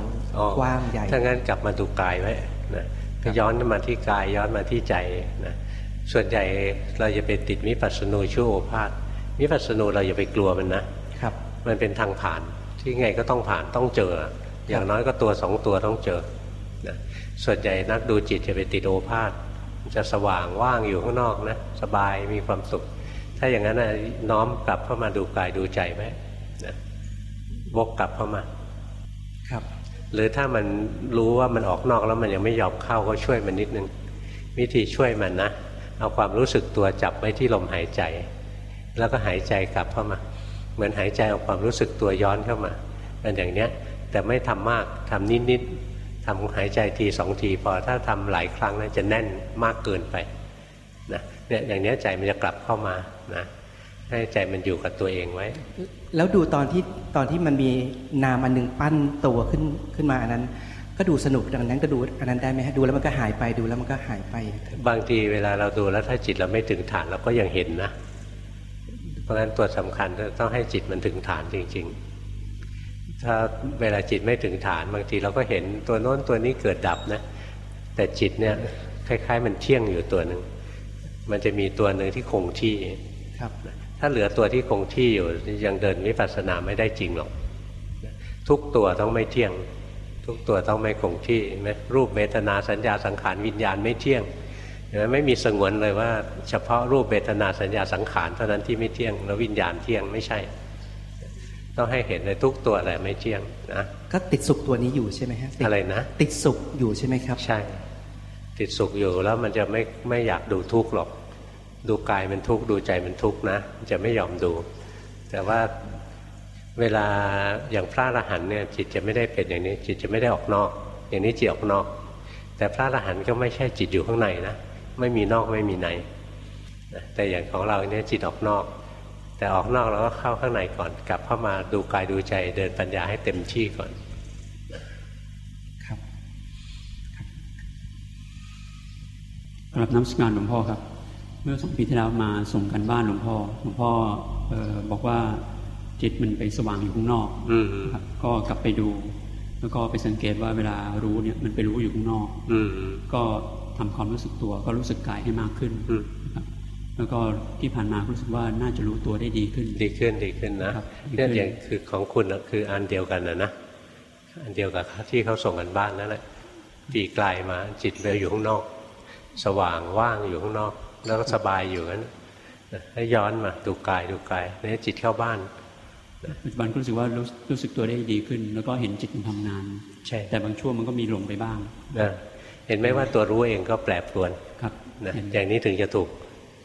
กว้างใหญ่ถ้างั้นกลับมาดูกายไว้นะก็ย้อนมาที่กายย้อนมาที่ใจนะส่วนใหญ่เราจะไปติดมิปัสสนูชั่วโอภาษมิปัสสนูเราอย่าไปกลัวมันนะครับ มันเป็นทางผ่านที่ไงก็ต้องผ่านต้องเจอ อย่างน้อยก็ตัวสองตัวต้องเจอนะส่วนใหญ่นักดูจิตจะไปติดโอภาษจะสว่างว่างอยู่ข้างนอกนะสบายมีความสุข ถ้าอย่างนั้นนะน้อมกลับเข้ามาดูกายดูใจไหมนะวกกลับเข้ามาครับ หรือถ้ามันรู้ว่ามันออกนอกแล้วมันยังไม่ยอมเข้าก็ช่วยมันนิดนึง วิธีช่วยมันนะเอาความรู้สึกตัวจับไว้ที่ลมหายใจ แล้วก็หายใจกลับเข้ามา เหมือนหายใจเอาความรู้สึกตัวย้อนเข้ามาเป็นอย่างเนี้ยแต่ไม่ทำมากทำนิดๆทำหายใจทีสองทีพอถ้าทำหลายครั้งนะจะแน่นมากเกินไปนะเนี่ยอย่างนี้ใจมันจะกลับเข้ามานะให้ใจมันอยู่กับตัวเองไว้ แล้วดูตอนที่ตอนที่มันมีนามอันหนึงปั้นตัวขึ้นขึ้นมาอันนั้น ก็ดูสนุกดังนั้นก็ดูอันนั้นได้ไหมฮะดูแล้วมันก็หายไปดูแล้วมันก็หายไป บางทีเวลาเราดูแล้วถ้าจิตเราไม่ถึงฐานเราก็ยังเห็นนะเพ ราะฉะนั้นตัวสำคัญต้องให้จิตมันถึงฐานจริง ๆ ถ้าเวลาจิตไม่ถึงฐานบางทีเราก็เห็นตัวโน้นตัวนี้เกิดดับนะ แต่จิตเนี่ยคล้าย ๆ มันเที่ยงอยู่ตัวหนึ่ง มันจะมีตัวหนึ่งที่คงที่ครับถ้าเหลือตัวที่คงที่อยู่ยังเดินวิปัสสนาไม่ได้จริงหรอก ทุกตัวต้องไม่เที่ยง ทุกตัวต้องไม่คงที่ไหมรูปเวทนาสัญญาสังขารวิญญาณไม่เที่ยงเห็ นไหมไม่มีสงวนเลยว่า เฉพาะรูปเวทนาสัญญาสังขารเท่านั้นที่ไม่เที่ยงแล้ววิญญาณเที่ยงไม่ใช่ ต้องให้เห็นในทุกตัวแหละไม่เที่ยงนะก็ติดสุขตัวนี้อยู่ใช่ไหมฮะติดอะไรนะ ติดสุขอยู่ใช่ไหมครับ ใช่ ติดสุขอยู่แล้วมันจะไม่ไม่อยากดูทุกข์หรอก ดูกายมันทุกข์ดูใจมันทุกข์นะจะไม่ยอมดู แต่ว่าเวลาอย่างพระอรหันต์เนี่ยจิตจะไม่ได้เป็นอย่างนี้ จิตจะไม่ได้ออกนอก อย่างนี้จิตออกนอก แต่พระอรหันต์ก็ไม่ใช่จิตอยู่ข้างในนะ ไม่มีนอกไม่มีในนะแต่อย่างของเราเนี่ยจิตออกนอก แต่ออกนอกเราก็เข้าข้างในก่อน กลับเข้ามาดูกายดูใจเดินปัญญาให้เต็มที่ก่อนครับกราบน้ำสการหลวงพ่อครับ เมื่อสองปีที่แล้วมาส่งกันบ้านหลวงพ่อหลวงพ่อเออบอกว่าจิตมันไปสว่างอยู่ข้างนอกอืมครับก็กลับไปดู แล้วก็ไปสังเกตว่าเวลารู้เนี่ยมันไปรู้อยู่ข้างนอกอืมก็ ทำความรู้สึกตัวก็รู้สึกกายให้มากขึ้นอืมนะครับแล้วก็ที่ผ่านมาก็รู้สึกว่าน่าจะรู้ตัวได้ดีขึ้น ดีขึ้นดีขึ้นนะครับดีขึ้นเนี่ยอย่างคือของคุณน่ะคืออันเดียวกันนะนะอันเดียวกับที่เขาส่งกันบ้านนั่นแหละปีกลายมาจิตไปอยู่ข้างนอก สว่างว่างอยู่ข้างนอก แล้วก็สบายอยู่นั้นนะให้ย้อนมาดูกายดูกายเนี่ยจิตเข้าบ้านปัจจุบันก็รู้สึกว่ารู้รู้สึกตัวได้ดีขึ้น แล้วก็เห็นจิตมันทำงาน ใช่ แต่บางช่วงมันก็มีหลงไปบ้างนะ เห็นไหมว่าตัวรู้เองก็แปรปรวนครับนะเห็นอย่างนี้ถึงจะถูก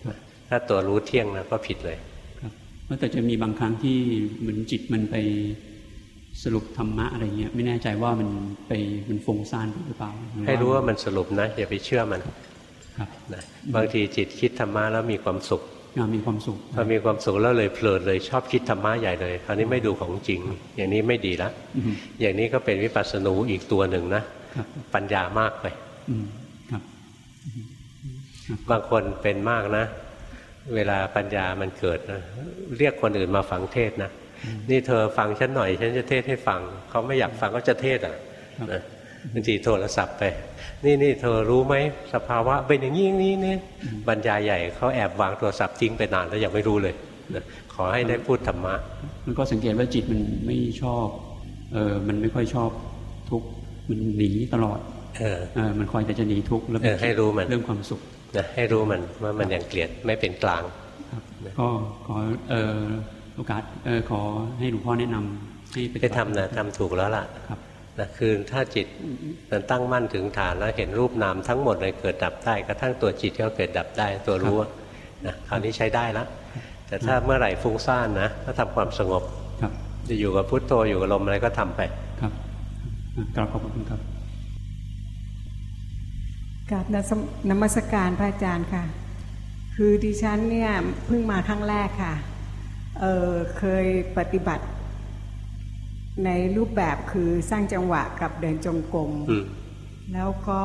ครับถ้าตัวรู้เที่ยงนะก็ผิดเลยครับแล้วแต่จะมีบางครั้งที่เหมือนจิตมันไปสรุปธรรมะอะไรเงี้ยไม่แน่ใจว่ามันไปมันฟุ้งซ่านไปหรือเปล่ารือให้รู้ว่ามันสรุปนะอย่าไปเชื่อมันครับนะบางทีจิตคิดธรรมะแล้วมีความสุขงานมีความสุขพอมีความสุขแล้วเลยเพลินเลยชอบคิดธรรมะใหญ่เลยคราวนี้ไม่ดูของจริง อย่างนี้ไม่ดีละอืมอย่างนี้ก็เป็นวิปัสสนูอีกตัวหนึ่งนะครับปัญญามากไปอืม ครับ บางคนเป็นมากนะ เวลาปัญญามันเกิดนะเรียกคนอื่นมาฟังเทศนะนี่เธอฟังฉันหน่อย ฉันจะเทศให้ฟัง เขาไม่อยากฟังก็จะเทศอะครับนะบางทีโทรศัพท์ไป นี่นี่เธอรู้ไหมสภาวะเป็นอย่างนี้อย่างนี้เนี่ยบรรยายใหญ่เขาแอบวางโทรศัพท์ทิ้งไปนานแล้วยังไม่รู้เลยนะขอให้ได้พูดธรรมะ มันก็สังเกตว่าจิตมันไม่ชอบ เออมันไม่ค่อยชอบทุกข์มันหนีตลอดเออเออ มันคอยแต่จะหนีทุกข์แล้วเออให้รู้มันเรื่องความสุขนะให้รู้มันว่ามันยังเกลียดไม่เป็นกลางครับก็ขอเออโอกาสเออขอให้หลวงพ่อแนะนำให้ปฏิไปบัติทำนะทำถูกแล้วล่ะครับนะคือถ้าจิตมันตั้งมั่นถึงฐานแล้วเห็นรูปนามทั้งหมดเลยเกิดดับได้กระทั่งตัวจิตก็เกิดดับได้ตัวรู้อะนะคราวนี้ใช้ได้แล้วแต่ถ้าเมื่อไหร่ฟุ้งซ่านนะก็ทำความสงบครับจะอยู่กับพุทโธอยู่กับลมอะไรก็ทำไปครับอะกราบขอบคุณครับ กราบนสมนมัสการพระอาจารย์ค่ะ คือดิฉันเนี่ยเพิ่งมาครั้งแรกค่ะเออเคยปฏิบัติ ในรูปแบบคือสร้างจังหวะกับเดินจงกรมอืมแล้วก็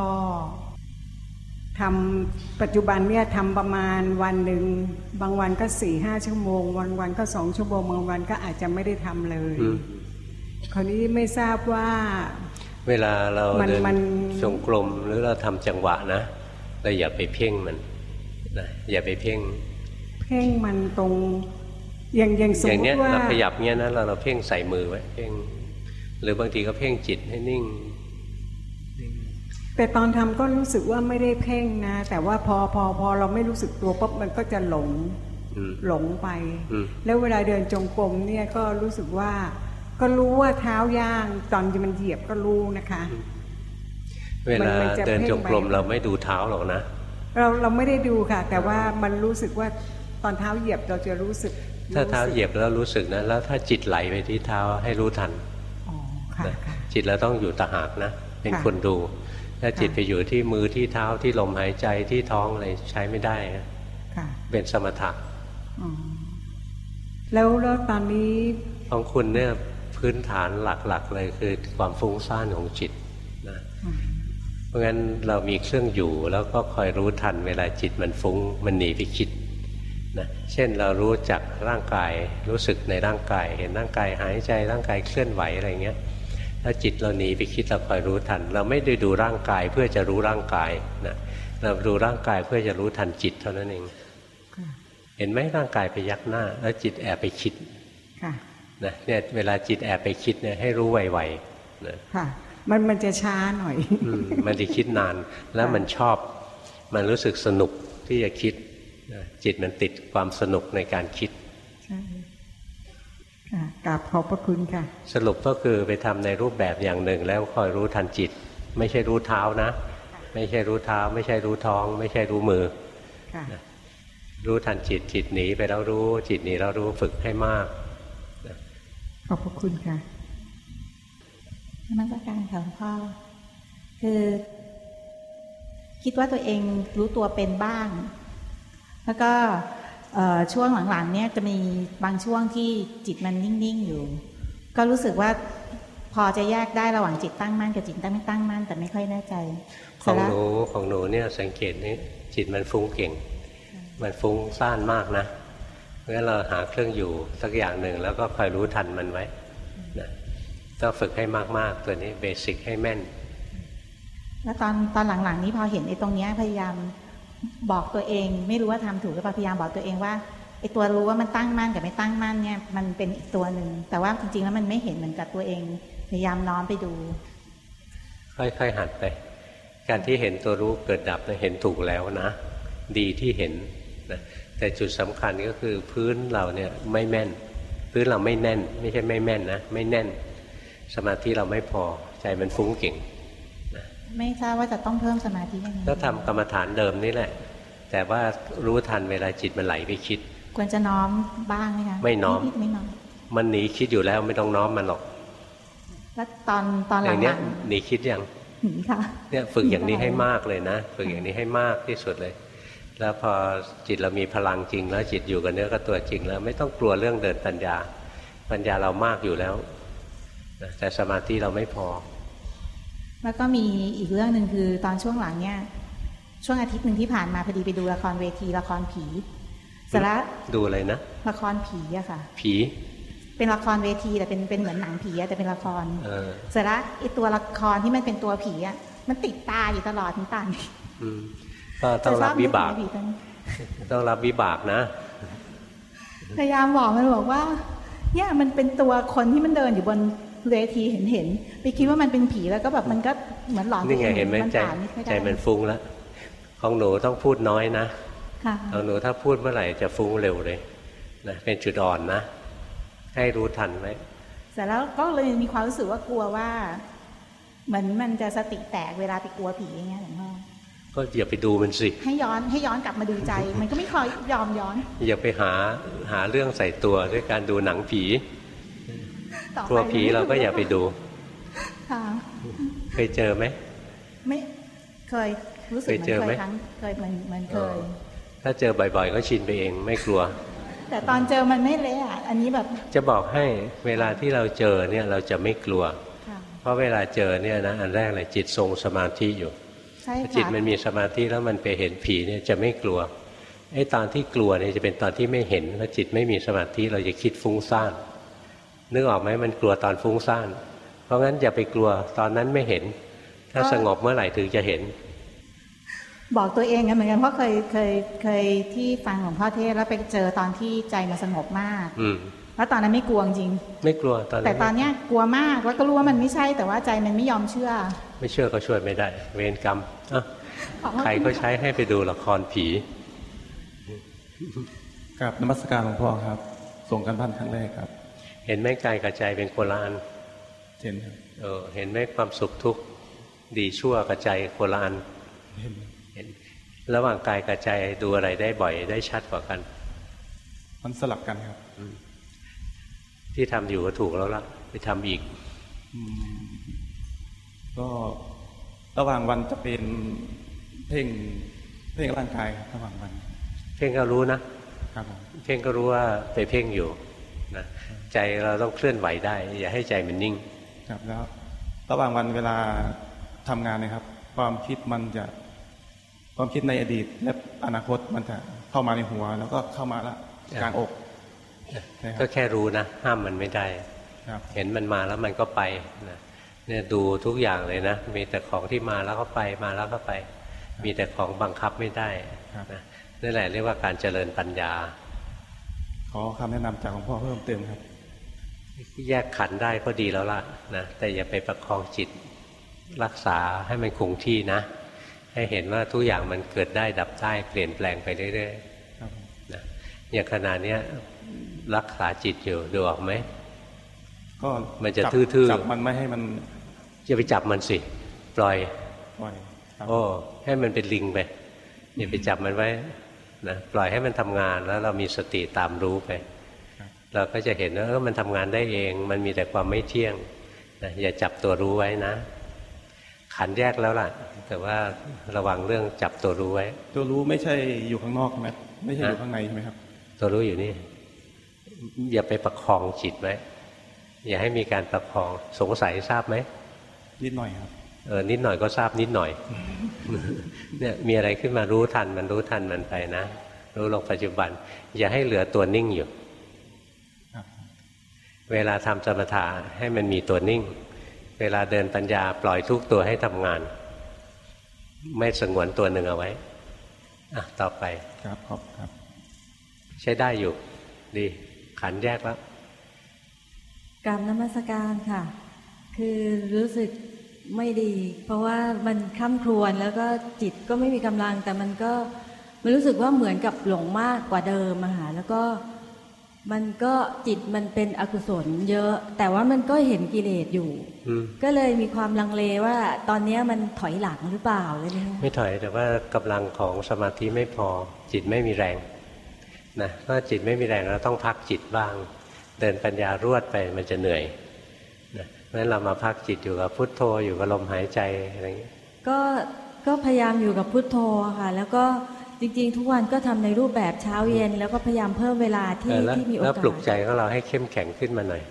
ทำปัจจุบันเนี่ยทำประมาณวันหนึ่งบางวันก็สี่ห้าชั่วโมง วันวันก็สองชั่วโมงบางวันก็อาจจะไม่ได้ทำเลยอืมคราวนี้ไม่ทราบว่า เวลาเรามันเดินมันจงกรมหรือเราทำจังหวะนะเราอย่าไปเพ่งมันนะอย่าไปเพ่ง เพ่งมันตรงอย่างอย่างสมอย่างมเนี้ยติว่าเราขยับเนี้ยนะเราเราเพ่งใส่มือไว้เพ่งหรือบางทีก็เพ่งจิตให้นิ่ง แต่ตอนทำก็รู้สึกว่าไม่ได้เพ่งนะ แต่ว่าพอพอพอเราไม่รู้สึกตัวปุ๊บมันก็จะหลงอืมหลงไปอืมแล้วเวลาเดินจงกรมเนี่ยก็รู้สึกว่า ก็รู้ว่าเท้าย่าง ตอนที่มันเหยียบก็รู้นะคะ เวลามันจะเดินจงกรมเพ่งไปเราไม่ดูเท้าหรอกนะ เราเราไม่ได้ดูค่ะ แต่ว่ามันรู้สึกว่าตอนเท้าเหยียบเราจะรู้สึก ถ้าเท้ารู้สึกเหยียบแล้วรู้สึกนะแล้วถ้าจิตไหลไปที่เท้าให้รู้ทันอ๋อค่ะนะค่ะจิตเราต้องอยู่ตะหากนะ เป็นค่ะคนดู ถ้าจิตค่ะไปอยู่ที่มือที่เท้าที่ลมหายใจที่ท้องอะไรใช้ไม่ได้นะค่ะเป็นสมถะอ๋อแล้วแล้วตอนนี้ของคุณเนี่ย พื้นฐานหลักๆเลยคือความฟุ้งซ่านของจิตนะอืมเพราะงั้นเรามีเครื่องอยู่แล้วก็คอยรู้ทันเวลาจิตมันฟุ้งมันหนีไปคิดนะเช่นเรารู้จักร่างกายรู้สึกในร่างกาย เห็นร่างกายหายใจร่างกายเคลื่อนไหวอะไรเงี้ยถ้าจิตเราหนีไปคิดเราคอยรู้ทัน เราไม่ได้ดูร่างกายเพื่อจะรู้ร่างกายนะเราดูร่างกายเพื่อจะรู้ทันจิตเท่านั้นเองค่ะเห็นไหมร่างกายไปยักหน้า แล้วจิตแอบไปคิดค่ะ นะเนี่ยเวลาจิตแอบไปคิดเนี่ยให้รู้ไวๆนะค่ะมันมันจะช้าหน่อยอืมมันจะคิดนานแล้วมันชอบ มันรู้สึกสนุกที่จะคิดนะจิตมันติดความสนุกในการคิดใช่ค่ะกราบขอบพระคุณค่ะ สรุปก็คือไปทำในรูปแบบอย่างหนึ่ง แล้วคอยรู้ทันจิต ไม่ใช่รู้เท้านะ ไม่ใช่รู้เท้า ไม่ใช่รู้ท้อง ไม่ใช่รู้มือค่ะรู้ทันจิตจิตหนีไปแล้วรู้จิตหนีแล้วรู้ฝึกให้มากข อบพระคุณค่ะนมัสการค่ะหลวงพ่อ คือ คิดว่าตัวเองรู้ตัวเป็นบ้าง แล้วก็เอ่อช่วงหลังๆ เนี่ยจะมีบางช่วงที่จิตมันนิ่งๆอยู่ ก็รู้สึกว่าพอจะแยกได้ระหว่างจิตตั้งมั่นกับจิตตั้งไม่ตั้งมั่นแต่ไม่ค่อยแน่ใจขเสร็อจงแล้วหนูของหนูเนี่ยสังเกตนี่จิตมันฟุ้งเก่ง มันฟุ้งซ่านมากนะ เพราะฉะนั้นเราหาเครื่องอยู่สักอย่างหนึ่งแล้วก็คอยรู้ทันมันไว้นะต้องฝึกให้มากๆ ตัวนี้เบสิกให้แม่น แล้วตอนตอนหลังๆ นี้พอเห็นไอ้ตรงเนี้ยพยายามบอกตัวเอง ไม่รู้ว่าทำถูกหรือเปล่าพยายามบอกตัวเองว่าไอ้ตัวรู้ว่ามันตั้งมั่นกับไม่ตั้งมั่นเนี่ยมันเป็นอีกตัวหนึ่งแต่ว่าจริงๆแล้วมันไม่เห็นเหมือนกับตัวเอง พยายามน้อมไปดู ค่อยๆหัดไป การที่เห็นตัวรู้เกิดดับเนี่ยเห็นถูกแล้วนะ ดีที่เห็นนะ แต่จุดสำคัญก็คือพื้นเราเนี่ยไม่แม่น พื้นเราไม่แน่น ไม่ใช่ไม่แม่นนะไม่แน่น สมาธิเราไม่พอใจมันฟุ้งเก่งไม่ทราบว่าจะต้องเพิ่มสมาธิยังไงก็ทำกรรมฐานเดิมนี่แหละ แต่ว่ารู้ทันเวลาจิตมันไหลไปคิด ควรจะน้อมบ้างไหมคะไม่น้อมดๆไม่น้อมมันหนีคิดอยู่แล้วไม่ต้องน้อมมันหรอก แล้วตอนตอนหอย่างเนี้ลัยงหนีคิดยังๆหนีค่ะเนี่ยฝึกอย่างนี้ให้มากเลยนะ ฝึกอย่างนี้ให้มากที่สุดเลย แล้วพอจิตเรามีพลังจริง แล้วจิตอยู่กับเนื้อกับตัวจริง แล้วไม่ต้องกลัวเรื่องเดินปัญญา ปัญญาเรามากอยู่แล้วนะแต่สมาธิเราไม่พอ แล้วก็มีอีกเรื่องหนึ่งคือตอนช่วงหลังเนี่ย ช่วงอาทิตย์หนึ่งที่ผ่านมาพอดีไปดูละครเวทีละครผีเสร็จแล้วดูอะไรนะละครผีอะค่ะ ผีเป็นละครเวทีแต่เป็นเป็นเหมือนหนังผีอะแต่เป็นละครเออเสร็จแล้วไอตัวละครที่มันเป็นตัวผีอะมันติดตาอยู่ตลอดทั้งตาอืม ก็ต้องรับวิบากจะชนึถึงไอ้ผีตัวนี้ต้องรับวิบากนะ พยายามบอกมันบอกว่า เนี่ยมันเป็นตัวคนที่มันเดินอยู่บนเวทีเห็นเห็นๆไปคิดว่ามันเป็นผีแล้วก็แบบมันก็เหมือนหลอนตัวนี่ไงองเห็นไหมมันใจผ่านไม่ค่อยได้ใจมันฟุ้งแล้วของหนูต้องพูดน้อยนะค่ะของหนูถ้าพูดเมื่อไหร่จะฟุ้งเร็วเลยนะเป็นจุดอ่อนนะ ให้รู้ทันไว้เสร็จแล้วก็เลยมีความรู้สึกว่ากลัวว่า เหมือนมันจะสติแตกเวลาไปกลัวผีอย่างเงี้ยหลวงพ่อ ก็อย่าไปดูมันสิ ให้ย้อนให้ย้อนกลับมาดูใจ มันก็ไม่ค่อยยอมย้อน อย่าไปหาหาเรื่องใส่ตัวด้วยการดูหนังผีต่อไปกลัวผีเราก็อย่าไปดูค่ะเคยเจอไหมไม่เคยรู้สึกเคยเหมือนเจอเคไหมยครั้งเคยเหมือนเหมือนเคย ถ้าเจอบ่อยๆ ก็ชินไปเองไม่กลัว แต่ตอนเจอมันไม่เละอะอันนี้แบบ จะบอกให้เวลาที่เราเจอเนี่ยเราจะไม่กลัวค่ะเพราะเวลาเจอเนี่ยนะอันแรกเลยจิตทรงสมาธิอยู่ใช่ถ้าค่ะ จิตมันมีสมาธิแล้วมันไปเห็นผีเนี่ยจะไม่กลัวไอ้ตอนที่กลัวเนี่ยจะเป็นตอนที่ไม่เห็นแล้วจิตไม่มีสมาธิเราจะคิดฟุ้งซ่านนึกออกไหมมันกลัวตอนฟุ้งซ่านเพราะงั้นอย่าไปกลัวตอนนั้นไม่เห็น ถ้าสงบเมื่อไหร่ถึงจะเห็น บอกตัวเองกันเหมือนกันเพราะเคยเคยเคยที่ฟังหลวงพ่อเทศน์แล้วไปเจอตอนที่ใจมันสงบมาก อืมแล้วตอนนั้นไม่กลัวจริง ไม่กลัวตอนนั้นแต่ตอนเนี้ยกลัวมากแล้วก็รู้ว่ามันไม่ใช่แต่ว่าใจมันไม่ยอมเชื่อ ไม่เชื่อก็ช่วยไม่ได้ เวรกรรมอะใครก็ใช้ให้ไปดูละครผีกับนมัสการหลวงพ่อครับ ส่งกันบ้านครั้งแรกครับ เห็นไหมกายกับใจเป็นโคนละอันเห็นครับเออเห็นไหมความสุขทุกข์ดีชั่วกับใจโคนละอันเห็นเห็นระหว่างกายกับใจดูอะไรได้บ่อยได้ชัดกว่ากัน มันสลับกันครับที่ทำอยู่ก็ถูกแล้วล่ะ ไปทำอีกอืม ก็ระหว่างวันจะเป็นเพ่งเพ่งร่างกายครับระหว่างวัน เพ่งก็รู้นะครับผมเพ่งก็รู้ว่าไปเพ่งอยู่นะใจเราต้องเคลื่อนไหวได้ อย่าให้ใจมันนิ่ง ครับแล้วระหว่างวันเวลาทำงานนะครับ ความคิดมันจะความคิดในอดีต และอนาคตมันจะเข้ามาในหัว แล้วก็เข้ามาละกลางอกใช่คก็รับแค่รู้นะ ห้ามมันไม่ได้ครับเห็นมันมาแล้วมันก็ไปนะ เนี่ยดูทุกอย่างเลยนะ มีแต่ของที่มาแล้วก็ไปมาแล้วก็ไป มีแต่ของบังคับไม่ได้ครับนะนั่นแหละเรียกว่าการเจริญปัญญา ขอคำแนะนำจากหลวงพ่อเพิ่มเติมครับ แยกขันธ์ได้ก็ดีแล้วล่ะนะแต่อย่าไปประคองจิตรักษาให้มันคงที่นะ ให้เห็นว่าทุกอย่างมันเกิดได้ดับได้เปลี่ยนแปลงไปเรื่อยครับผมๆนะอย่างขนาดเนี้ยรักษาจิตอยู่ดูออกไหม ก็มันจะจับทื่อๆจับมันไม่ให้มันอย่าไปจับมันสิ ปล่อยปล่อยครับโอ้ให้มันเป็นลิงไปอย่าไปจับมันไว้นะปล่อยให้มันทำงานแล้วเรามีสติตามรู้ไป เราก็จะเห็นว่าเออมันทำงานได้เอง มันมีแต่ความไม่เที่ยงนะอย่าจับตัวรู้ไว้นะ ขันแยกแล้วล่ะ แต่ว่าระวังเรื่องจับตัวรู้ไว้ ตัวรู้ไม่ใช่อยู่ข้างนอกใช่ไหมไม่ใช่อยู่ฮะข้างในใช่ไหมครับ ตัวรู้อยู่นี่ อย่าไปประคองจิตไว้ อย่าให้มีการประคองสงสัยทราบไหมนิดหน่อยครับเออนิดหน่อยก็ทราบนิดหน่อยเนี่ยมีอะไรขึ้นมารู้ทันมันรู้ทันมันไปนะรู้ลงปัจจุบัน อย่าให้เหลือตัวนิ่งอยู่ครับเวลาทำสมถะให้มันมีตัวนิ่ง เวลาเดินปัญญาปล่อยทุกตัวให้ทำงาน ไม่สงวนตัวหนึ่งเอาไว้อะต่อไปครับขอบครับ ใช้ได้อยู่ ดี ขันแยกแล้ว กรรมนมัสการค่ะ คือรู้สึกไม่ดี เพราะว่ามันข้ามครวนแล้วก็จิตก็ไม่มีกำลัง แต่มันก็มันรู้สึกว่าเหมือนกับหลงมากกว่าเดิมอะค่ะแล้วก็มันก็จิตมันเป็นอกุศลเยอะ แต่ว่ามันก็เห็นกิเลสอยู่อืมก็เลยมีความลังเลว่าตอนเนี้ยมันถอยหลังหรือเปล่าอะไรเงี้ยไม่ถอยแต่ว่ากำลังของสมาธิไม่พอ จิตไม่มีแรงนะถ้าจิตไม่มีแรงเราต้องพักจิตบ้าง เดินปัญญารวดไปมันจะเหนื่อยนะเพราะฉะนั้นเรามาพักจิตอยู่กับพุทโธอยู่กับลมหายใจอะไรอย่างเงี้ยก็ก็พยายามอยู่กับพุทโธค่ะ แล้วก็จริงๆ ทุกวันก็ทำในรูปแบบเช้าเย็น แล้วก็พยายามเพิ่มเวลาเอที่อแล้วที่มีโอแล้วกาปลุกใจสของเราให้เข้มแข็งขึ้นมาหน่อย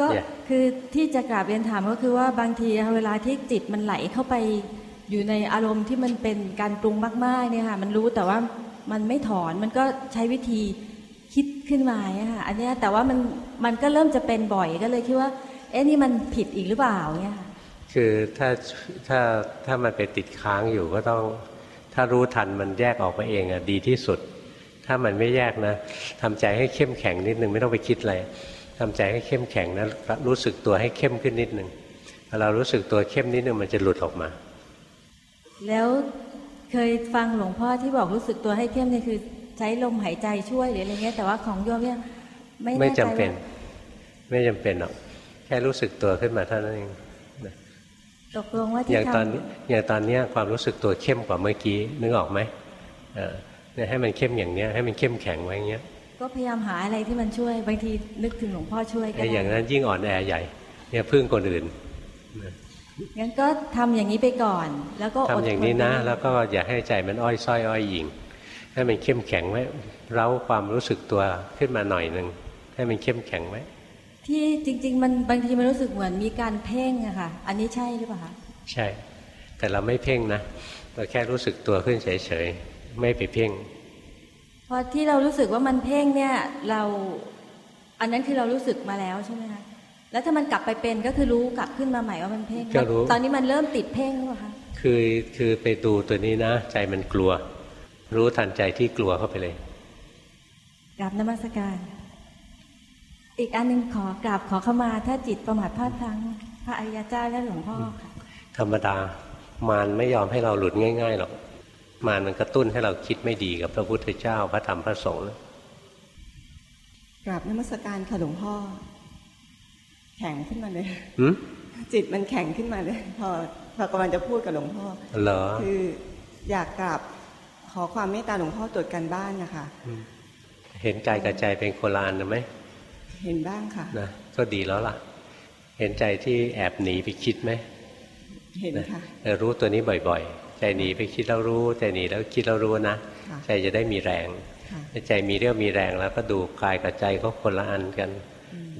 ก็เนี่ยคือที่จะกราบเรียนถามก็คือว่าบางทีเวลาที่จิตมันไหลเข้าไปอยู่ในอารมณ์ที่มันเป็นการปรุงมากๆเนี่ยค่ะมันรู้แต่ว่ามันไม่ถอนมันก็ใช้วิธี คิดขึ้นมาเนี่ยค่ะอันเนี้ยแต่ว่ามันมันก็เริ่มจะเป็นบ่อยก็เลยคิดว่า เอ๊ะนี่มันผิดอีกหรือเปล่าเนี่ยค่ะคือถ้าถ้าถ้ามันไปติดค้างอยู่ก็ต้องถ้ารู้ทันมันแยกออกมาเองอะดีที่สุด ถ้ามันไม่แยกนะทำใจให้เข้มแข็งนิดนึงไม่ต้องไปคิดอะไรทำใจให้เข้มแข็งนะรู้สึกตัวให้เข้มขึ้นนิดนึงพอเรารู้สึกตัวเข้มนิดนึงมันจะหลุดออกมา แล้วเคยฟังหลวงพ่อที่บอกรู้สึกตัวให้เข้มเนี่ยคือใช้ลมหายใจช่วยหรืออะไรเงี้ยแต่ว่าของโยมเนี่ยไม่ไม่แน่ใจจำเป็นว่าไม่จำเป็นหรอกแค่รู้สึกตัวขึ้นมาเท่านั้นเองนะตกลงว่าอที่ย่างตอนทำนี้อย่างตอนเนี้ยความรู้สึกตัวเข้มกว่าเมื่อกี้นึกออกไหมเออเนี่ยให้มันเข้มอย่างเนี้ยให้มันเข้มแข็งไว้อย่างเงี้ยก็พยายามหาอะไรที่มันช่วยบางทีนึกถึงหลวงพ่อช่วยก็ไอ้ได้อย่างนั้นยิ่งอ่อนแอใหญ่เนี่ยพึ่งคนอื่นงั้นก็ทำอย่างนี้ไปก่อน แล้วก็อดทำอย่างนี้นะทไปแล้วก็อย่าให้ใจมันอ้อยส้อยอ้อยหยิง ให้มันเข้มแข็งไว้เร้าความรู้สึกตัวขึ้นมาหน่อยหนึ่งให้มันเข้มแข็งไว้ที่จริง ๆ มันบางทีมันรู้สึกเหมือนมีการเพ่งอะค่ะ อันนี้ใช่หรือเปล่าคะใช่ แต่เราไม่เพ่งนะเราแค่รู้สึกตัวขึ้นเฉยๆไม่ไปเพ่งเพราะที่เรารู้สึกว่ามันเพ่งเนี่ยเราอันนั้นคือเรารู้สึกมาแล้วใช่ไหมคะแล้วถ้ามันกลับไปเป็นก็คือรู้กลับขึ้นมาใหม่ว่ามันเพ่งก็รู้ตอนนี้มันเริ่มติดเพ่งหรือเปล่าคะคือคือไปดูตัวนี้นะ ใจมันกลัว รู้ทันใจที่กลัวเข้าไปเลยกราบนมัสการ อีกอันหนึ่งขอกราบขอเข้ามา ถ้าจิตประมาทพลาดพลั้งพระอริยเจ้าและหลวงพ่อค่ะธรรมดามารไม่ยอมให้เราหลุดง่ายๆหรอกมารมันกระตุ้นให้เราคิดไม่ดีกับพระพุทธเจ้าพระธรรมพระสงฆ์นะกราบนมัสการค่ะหลวงพ่อ แข็งขึ้นมาเลยหืมจิตมันแข็งขึ้นมาเลย พอพอกำลังจะพูดกับหลวงพ่อเหรอคืออยากกราบ ขอความเมตตาหลวงพ่อตรวจการบ้านนะคะเห็นกายกับใจเป็นโคนละอันนะไหมเห็นบ้างค่ะนะก็ดีแล้วล่ะ เห็นใจที่แอบหนีไปคิดไหมเห็นค่ะเออรู้ตัวนี้บ่อยๆ ใจหนีไปคิดแล้วรู้ใจหนีแล้วคิดแล้วรู้นะค่ะใจจะได้มีแรงค่ะถ้าใจมีเรี่ยวมีแรงแล้วก็ดูกายกับใจก็คนละอันกัน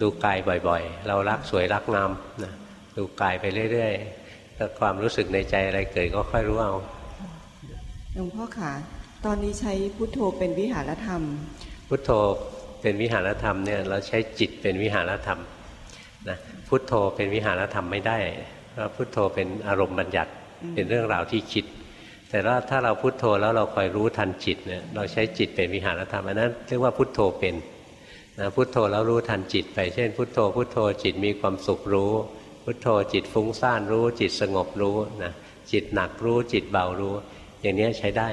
ดูกายบ่อยๆ เรารักสวยรักงามนะดูกายไปเรื่อยๆถ้าความรู้สึกในใจอะไรเกิดก็ค่อยรู้เอา หลวงพ่อค่ะ ตอนนี้ใช้พุทโธเป็นวิหารธรรม พุทโธเป็นวิหารธรรมเนี่ยเราใช้จิตเป็นวิหารธรรมนะพุทโธเป็นวิหารธรรมไม่ได้เพราะพุทโธเป็นอารมณ์บัญญัติเป็นเรื่องราวที่คิด แต่ว่าถ้าเราพุทโธแล้วเราคอยรู้ทันจิตเนี่ยเราใช้จิตเป็นวิหารธรรมอันนั้นเรียกว่าพุทโธเป็นนะพุทโธแล้วรู้ทันจิตไปเช่น พุทโธ พุทโธจิตมีความสุขรู้ พุทโธจิตฟุ้งซ่านรู้ จิตสงบรู้นะจิตหนักรู้จิตเบารู้ อย่างเนี้ยใช้ได้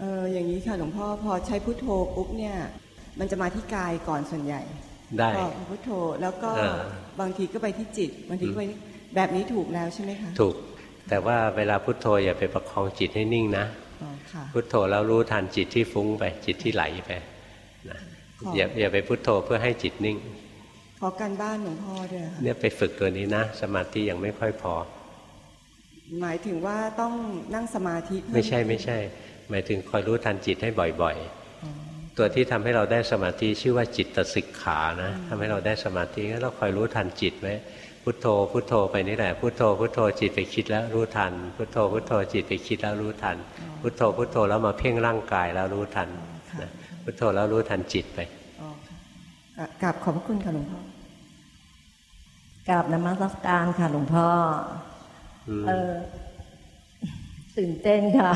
เอออย่างนี้ค่ะหลวงพ่อพอใช้พุทโธปุ๊บเนี่ย มันจะมาที่กายก่อนส่วนใหญ่ ได้พอพุทโธแล้วก็เออบางทีก็ไปที่จิต บางทีก็ไปแบบนี้ถูกแล้วใช่ไหมคะ ถูก แต่ว่าเวลาพุทโธอย่าไปประคองจิตให้นิ่งนะอ๋อค่ะพุทโธแล้วรู้ทันจิตที่ฟุ้งไปจิตที่ไหลไปนะขออย่าอย่าไปพุทโธเพื่อให้จิตนิ่ง ขอการบ้านหลวงพ่อด้วยค่ะเนี่ยไปฝึกตัวนี้นะ สมาธิยังไม่ค่อยพอ หมายถึงว่าต้องนั่งสมาธิเพิ่ไม่ใช่ไม่ใช่ หมายถึงคอยรู้ทันจิตให้บ่อยๆ ตัวที่ทำให้เราได้สมาธิชื่อว่าจิตตสิกขานะทำให้เราได้สมาธิงั้นเราคอยรู้ทันจิตไว้พุทโธพุทโธไปนี่แหละพุทโธพุทโธจิตไปคิดแล้วรู้ทัน พุทโธพุทโธจิตไปคิดแล้วรู้ทัน พุทโธพุทโธแล้วมาเพ่งร่างกายแล้วรู้ทันนะพุทโธแล้วรู้ทันจิตไปอ๋อค่ะกราบขอบพระคุณค่ะหลวงพ่อกราบนมัสการค่ะหลวงพ่ออม เออตื่นเต้นค่ะ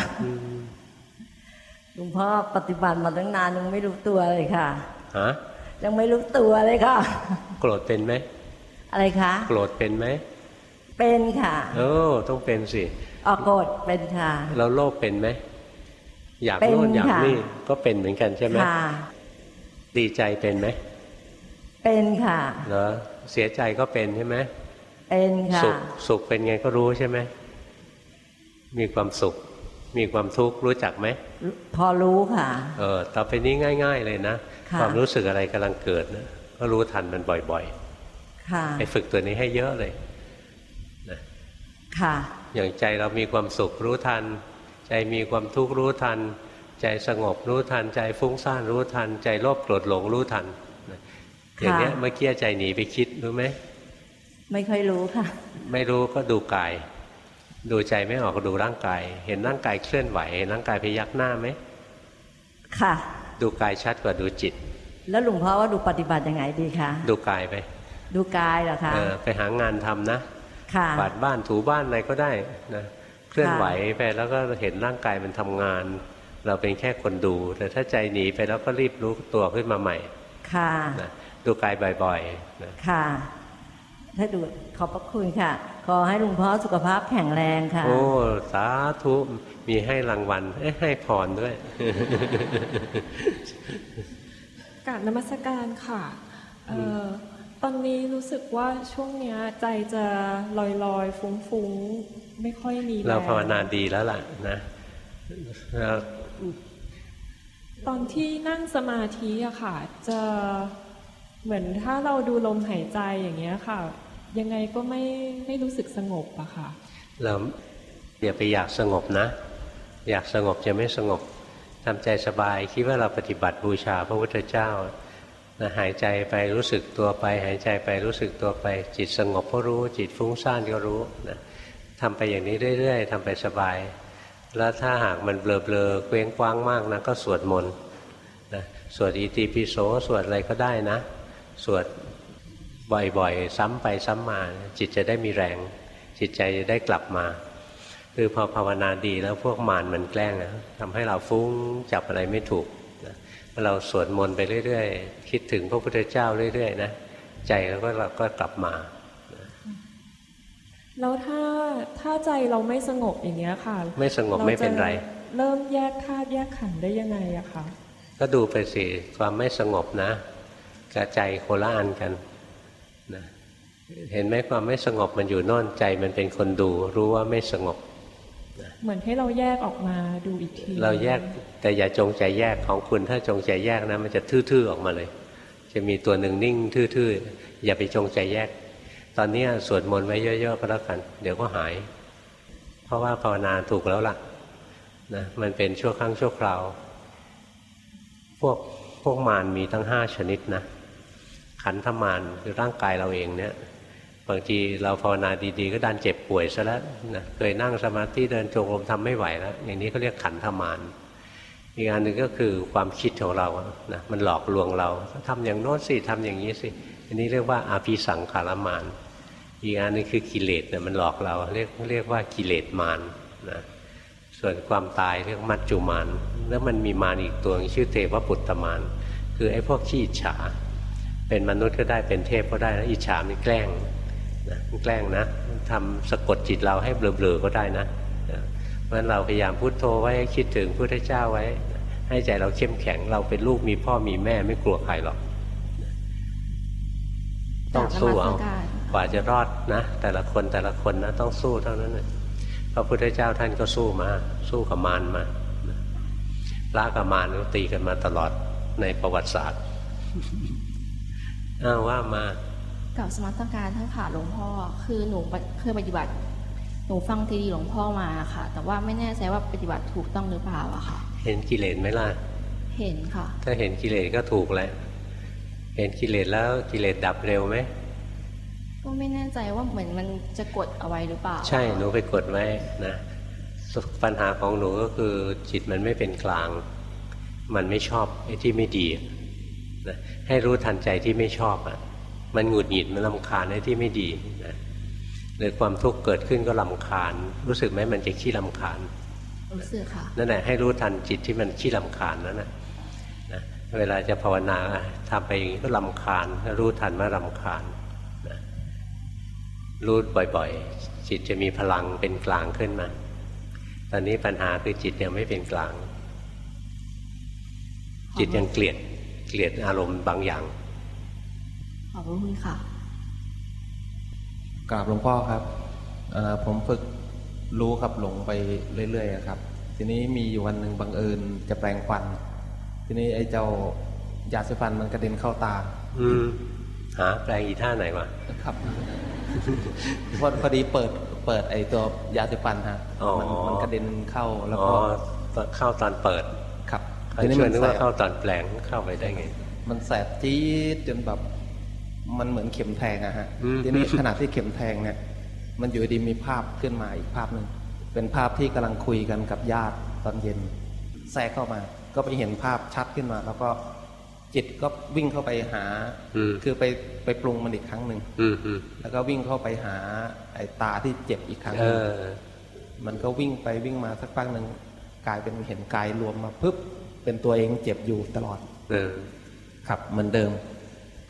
หลวงพ่อปฏิบัติมาตั้งนานยังไม่รู้ตัวเลยค่ะฮะยังไม่รู้ตัวเลยค่ะ โกรธเป็นไหมอะไรคะโกรธเป็นไหมเป็นค่ะโอ้ต้องเป็นสิออกโกรธเป็นค่ะ เราโลภเป็นไหมอยากเป็นโน่นอยากค่ะนี่ก็เป็นเหมือนกันใช่ไหมค่ะดีใจเป็นไหมเป็นค่ะเหรอเสียใจก็เป็นใช่ไหม เป็นค่ะสุขสุขเป็นไงก็รู้ใช่ไหมมีความสุข มีความทุกข์รู้จักไหมพอรู้ค่ะ เออต่อไปนี้ง่าย ๆ เลยนะค่ะความรู้สึกอะไรกำลังเกิดนะก็รู้ทันมันบ่อยค่ะๆไปฝึกตัวนี้ให้เยอะเลยนะค่ะ อย่างใจเรามีความสุขรู้ทัน ใจมีความทุกข์รู้ทัน ใจสงบรู้ทัน ใจฟุ้งซ่านรู้ทัน ใจโลภโกรธหลงรู้ทันนะอย่างเนี้ยเมื่อกี้ใจหนีไปคิดรู้ไหม ไม่ค่อยรู้ค่ะ ไม่รู้ก็ดูกาย ดูใจไม่ออกก็ดูร่างกาย เห็นร่างกายเคลื่อนไหวเห็นร่างกายพยักหน้าไหมค่ะ ดูกายชัดกว่าดูจิต แล้วหลวงพ่อว่าดูปฏิบัติยังไงดีคะดูกายไป ดูกายเหรอคะเออไปหางานทำนะค่ะกวาดบ้านถูบ้านอะไรก็ได้นะเคลื่อนค่ะไหวไปแล้วก็เห็นร่างกายมันทำงาน เราเป็นแค่คนดู แต่ถ้าใจหนีไปแล้วก็รีบรู้ตัวขึ้นมาใหม่ ค่ะนะดูกายบ่อยๆนะค่ะ ถ้าดูขอบพระคุณค่ะ ขอให้หลวงพ่อสุขภาพแข็งแรงค่ะ โอ้สาธุมีให้รางวัลเอ้ยให้พรด้วยกราบนมัสการค่ะเอ่อตอนนี้รู้สึกว่าช่วงเนี้ยใจจะลอยลอยๆฟุ้งฟุ้งๆไม่ค่อยมีแรงเราภาวนาดีแล้วล่ะนะเราตอนที่นั่งสมาธิอะค่ะ จะเหมือนถ้าเราดูลมหายใจอย่างเงี้ยค่ะ ยังไงก็ไม่ไม่รู้สึกสงบอะค่ะ เราอย่าไปอยากสงบนะ อยากสงบจะไม่สงบทำใจสบายคิดว่าเราปฏิบัติบูชาพระพุทธเจ้านะหายใจไปรู้สึกตัวไป หายใจไปรู้สึกตัวไป จิตสงบก็รู้ จิตฟุ้งซ่านก็รู้นะทำไปอย่างนี้เรื่อยๆทำไปสบาย แล้วถ้าหากมันเบลอๆเคว้งคว้างมากนะก็สวดมนต์นะสวดอิติปิโสสวดอะไรก็ได้นะ สวด บ่อยๆ ซ้ำไปซ้ำมา จิตจะได้มีแรง จิตใจจะได้กลับมา คือพอภาวนาดีแล้วพวกมารมันแกล้งนะทำให้เราฟุ้งจับอะไรไม่ถูกนะเราสวดมนต์ไปเรื่อยๆ คิดถึงพระพุทธเจ้าเรื่อยๆนะใจแล้วก็เราก็กลับมาแล้วถ้าถ้าใจเราไม่สงบอย่างเงี้ยค่ะ ไม่สงบไม่เป็นไร เริ่มแยกธาตุแยกขันธ์ได้ยังไงอะคะก็ดูไปสิความไม่สงบนะกับใจโคละอันกันนะ เห็นไหมความไม่สงบมันอยู่โน่นใจมันเป็นคนดู รู้ว่าไม่สงบ เหมือนให้เราแยกออกมาดูอีกที เราแยกแต่อย่าจงใจแยกของคุณถ้าจงใจแยกนะมันจะทื่อๆออกมาเลย จะมีตัวหนึ่งนิ่งทื่อๆอย่าไปจงใจแยก ตอนนี้สวดมนต์ไว้เยอะๆก็แล้วกัน เดี๋ยวก็หาย เพราะว่าภาวนาถูกแล้วล่ะนะมันเป็นชั่วครั้งชั่วคราวพวกพวกมารมีทั้งห้าชนิดนะขันธมารคือร่างกายเราเองเนี่ย บางทีเราภาวนาดีๆ ก็ดันเจ็บป่วยซะแล้วนะเคยนั่งสมาธิเดินจงกรมทำไม่ไหวแล้ว อย่างนี้เขาเรียกขันธมารอีกอันหนึ่งก็คือความคิดของเรานะมันหลอกลวงเราทำอย่างโน้นสิทำอย่างนี้สิอันนี้เรียกว่าอาภิสังขารมารอีกอันนึงคือกิเลสเนี่ยมันหลอกเราเรียกเรียกว่ากิเลสมารนะส่วนความตายเรียกมัจจุมารแล้วมันมีมารอีกตัวชื่อเทวปุตตมารคือไอ้พวกขี้อิจฉา เป็นมนุษย์ก็ได้เป็นเทพก็ได้นะอิจฉามันแกล้ง นะแกล้งนะทำสะกดจิตเราให้เบลอๆก็ได้นะเพราะฉะนั้นเราพยายามพุโทโธไว้คิดถึงพระพุทธเจ้าไว้ ให้ใจเราเข้มแข็งเราเป็นลูกมีพ่อมีแม่ไม่กลัวใครหรอกต้องสู้เอากว่าจะรอดนะ แต่ละคนแต่ละคนนะต้องสู้เท่านั้นนะพระพุทธเจ้าท่านก็สู้มา สู้กับมารมาพระกับมารก็ตีกันมาตลอดในประวัติศาสตร์อ้าวว่ามา กับสมัครการท่านค่ะหลวงพ่อ คือหนูเคยปฏิบัติ หนูฟังทีดีหลวงพ่อมาค่ะ แต่ว่าไม่แน่ใจว่าปฏิบัติถูกต้องหรือเปล่าอะค่ะ เห็นกิเลสไหมล่ะ เห็นค่ะ ถ้าเห็นกิเลสก็ถูกแล้วเห็นกิเลสแล้วกิเลสดับเร็วไหมก็ไม่แน่ใจว่าเหมือนมันจะกดเอาไว้หรือเปล่า ใช่หนูไปกดไว้นะปัญหาของหนูก็คือจิตมันไม่เป็นกลาง มันไม่ชอบไอ้ที่ไม่ดีนะให้รู้ทันใจที่ไม่ชอบอะ มันหงุดหงิดมันลำคาญไอ้ที่ไม่ดีนะหรือความทุกข์เกิดขึ้นก็ลำคาญ รู้สึกไหมมันจะขี้ลำคาญรู้สึกค่ะนั่นแหละให้รู้ทันจิตที่มันขี้ลำคาญนั่นนะนะเวลาจะภาวนาทำไปอย่างนี้ก็ลำคาญรู้ทันว่าลำคาญนะรู้บ่อยๆ จิตจะมีพลังเป็นกลางขึ้นมา ตอนนี้ปัญหาคือจิตยังไม่เป็นกลาง จิตยังเกลียดเกลียดอารมณ์บางอย่างข อบคุณค่ะกราบหลวงพ่อครับผมฝึกรู้ครับหลงไปเรื่อยๆครับ ทีนี้มีอยู่วันหนึ่งบังเอิญจะแปลงฟัน ทีนี้ไอ้เจ้ายาสีฟันมันกระเด็นเข้าตา อืมหาแปลงอีท่าไหนวะครับพอพอดีเปิดเปิดไอ้ตัวยาสีฟันฮะมันมันกระเด็นเข้าแล้วก็เข้าตอนเปิดครับทีนี้มันนึกว่าเข้าตอนแปลงเข้าไปได้ไง มันแสบจี๊ดจนแบบ มันเหมือนเข็มแทงอะฮะทีนี้ขณะที่เข็มแทงเนี่ยมันอยู่ดีมีภาพขึ้นมาอีกภาพหนึ่งเป็นภาพที่กำลังคุยกันกับญาติตอนเย็นแทรกเข้ามา ก็ไปเห็นภาพชัดขึ้นมา แล้วก็จิตก็วิ่งเข้าไปหาคือไปไปปรุงมันอีกครั้งหนึ่งแล้วก็วิ่งเข้าไปหาไอ้ตาที่เจ็บอีกครั้งหนึ่งมันก็วิ่งไปวิ่งมาสักพักหนึ่งกลายเป็นเห็นกายรวมมาปุ๊บเป็นตัวเองเจ็บอยู่ตลอดเออครับเหมือนเดิม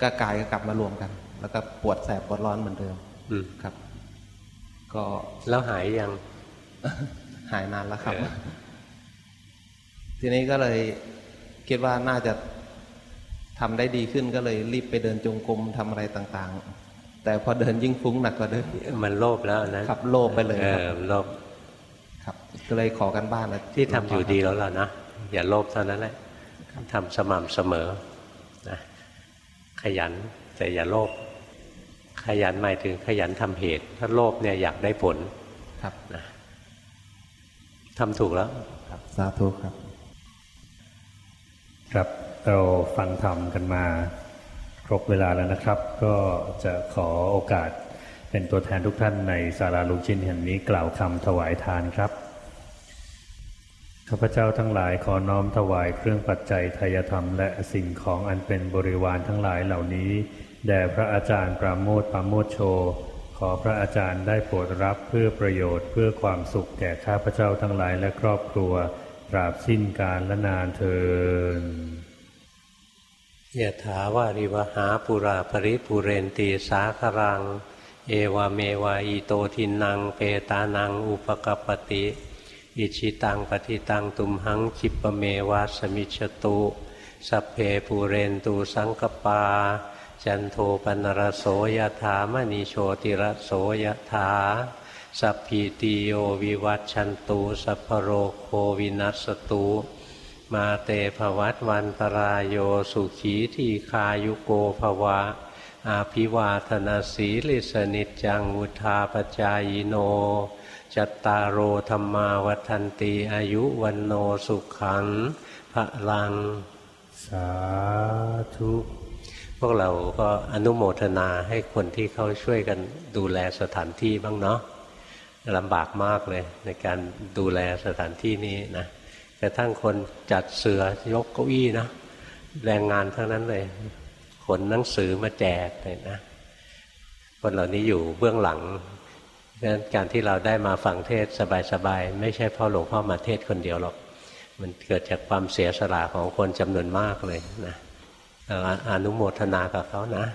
ก็กายก็กลับมารวมกัน แล้วก็ปวดแสบปวดร้อนเหมือนเดิม อืมครับ ก็แล้วหายยัง หายนานแล้วครับ ทีนี้ก็เลยคิดว่าน่าจะทำได้ดีขึ้นก็เลยรีบไปเดินจงกรมทำอะไรต่างๆ แต่พอเดินยิ่งฟุ้งหนักกว่าเดิมมันโลภแล้วนะครับโลภไปเลยเอครับอโลภครับ ก็เลยขอกันบ้านแล้วที่ทำอยู่ดีแล้วล่ะนะอย่าโลภเท่านั้นแหละทำสม่ำเสมอนะ ขยันแต่อย่าโลภขยันหมายถึงขยันทำเหตุ ถ้าโลภเนี่ยอยากได้ผลครับนะทำถูกแล้วครับสาธุครับ ครับเราฟังธรรมกันมาครบเวลาแล้วนะครับ ก็จะขอโอกาสเป็นตัวแทนทุกท่านในศาลาลุงชินแห่งนี้กล่าวคำถวายทานครับ ข้าพเจ้าทั้งหลายขอน้อมถวายเครื่องปัจจัยทายธรรม และสิ่งของอันเป็นบริวารทั้งหลายเหล่านี้ แด่พระอาจารย์ปราโมทปราโมทโช ขอพระอาจารย์ได้โปรดรับเพื่อประโยชน์เพื่อความสุขแก่ข้าพเจ้าทั้งหลายและครอบครัวตราบสิ้นกาลและนานเทินยะถาวาริวหาปุราปริปุเรนติสาครัง เอวเมวะอิโตทินนังเปตานังอุปกัปปติ อิจฉิตังปัตถิตังตุมหังขิปปเมวะสมิชฌตุสัพเพปูเรนตุสังกัปปา จันโทปัณณรโสยถามณิโชติรโสยถาสัพพีติโยวิวัชชันตุสัพพโรโควินัสตูมาเตภวัตวันตรายโยสุขีทีคายุโกภวะ อาภิวาธนาสีลิสนิจังุทาปจายโน จัตตารโอธรรมาวันติอายุวันโนสุขังพระลัง สาธุ พวกเราก็อนุโมทนาให้คนที่เขาช่วยกันดูแลสถานที่บ้างเนาะลำบากมากเลยในการดูแลสถานที่นี้นะกระทั่งคนจัดเสือยกเก้าอี้นะแรงงานทั้งนั้นเลย ขนหนังสือมาแจกเลยนะ คนเหล่านี้อยู่เบื้องหลังดั งนั้นการที่เราได้มาฟังเทศสบายๆ ไม่ใช่พ่อหลวงพ่อมาเทศคนเดียวหรอก มันเกิดจากความเสียสละของคนจำนวนมากเลยนะอนุโมทนากับเขานะ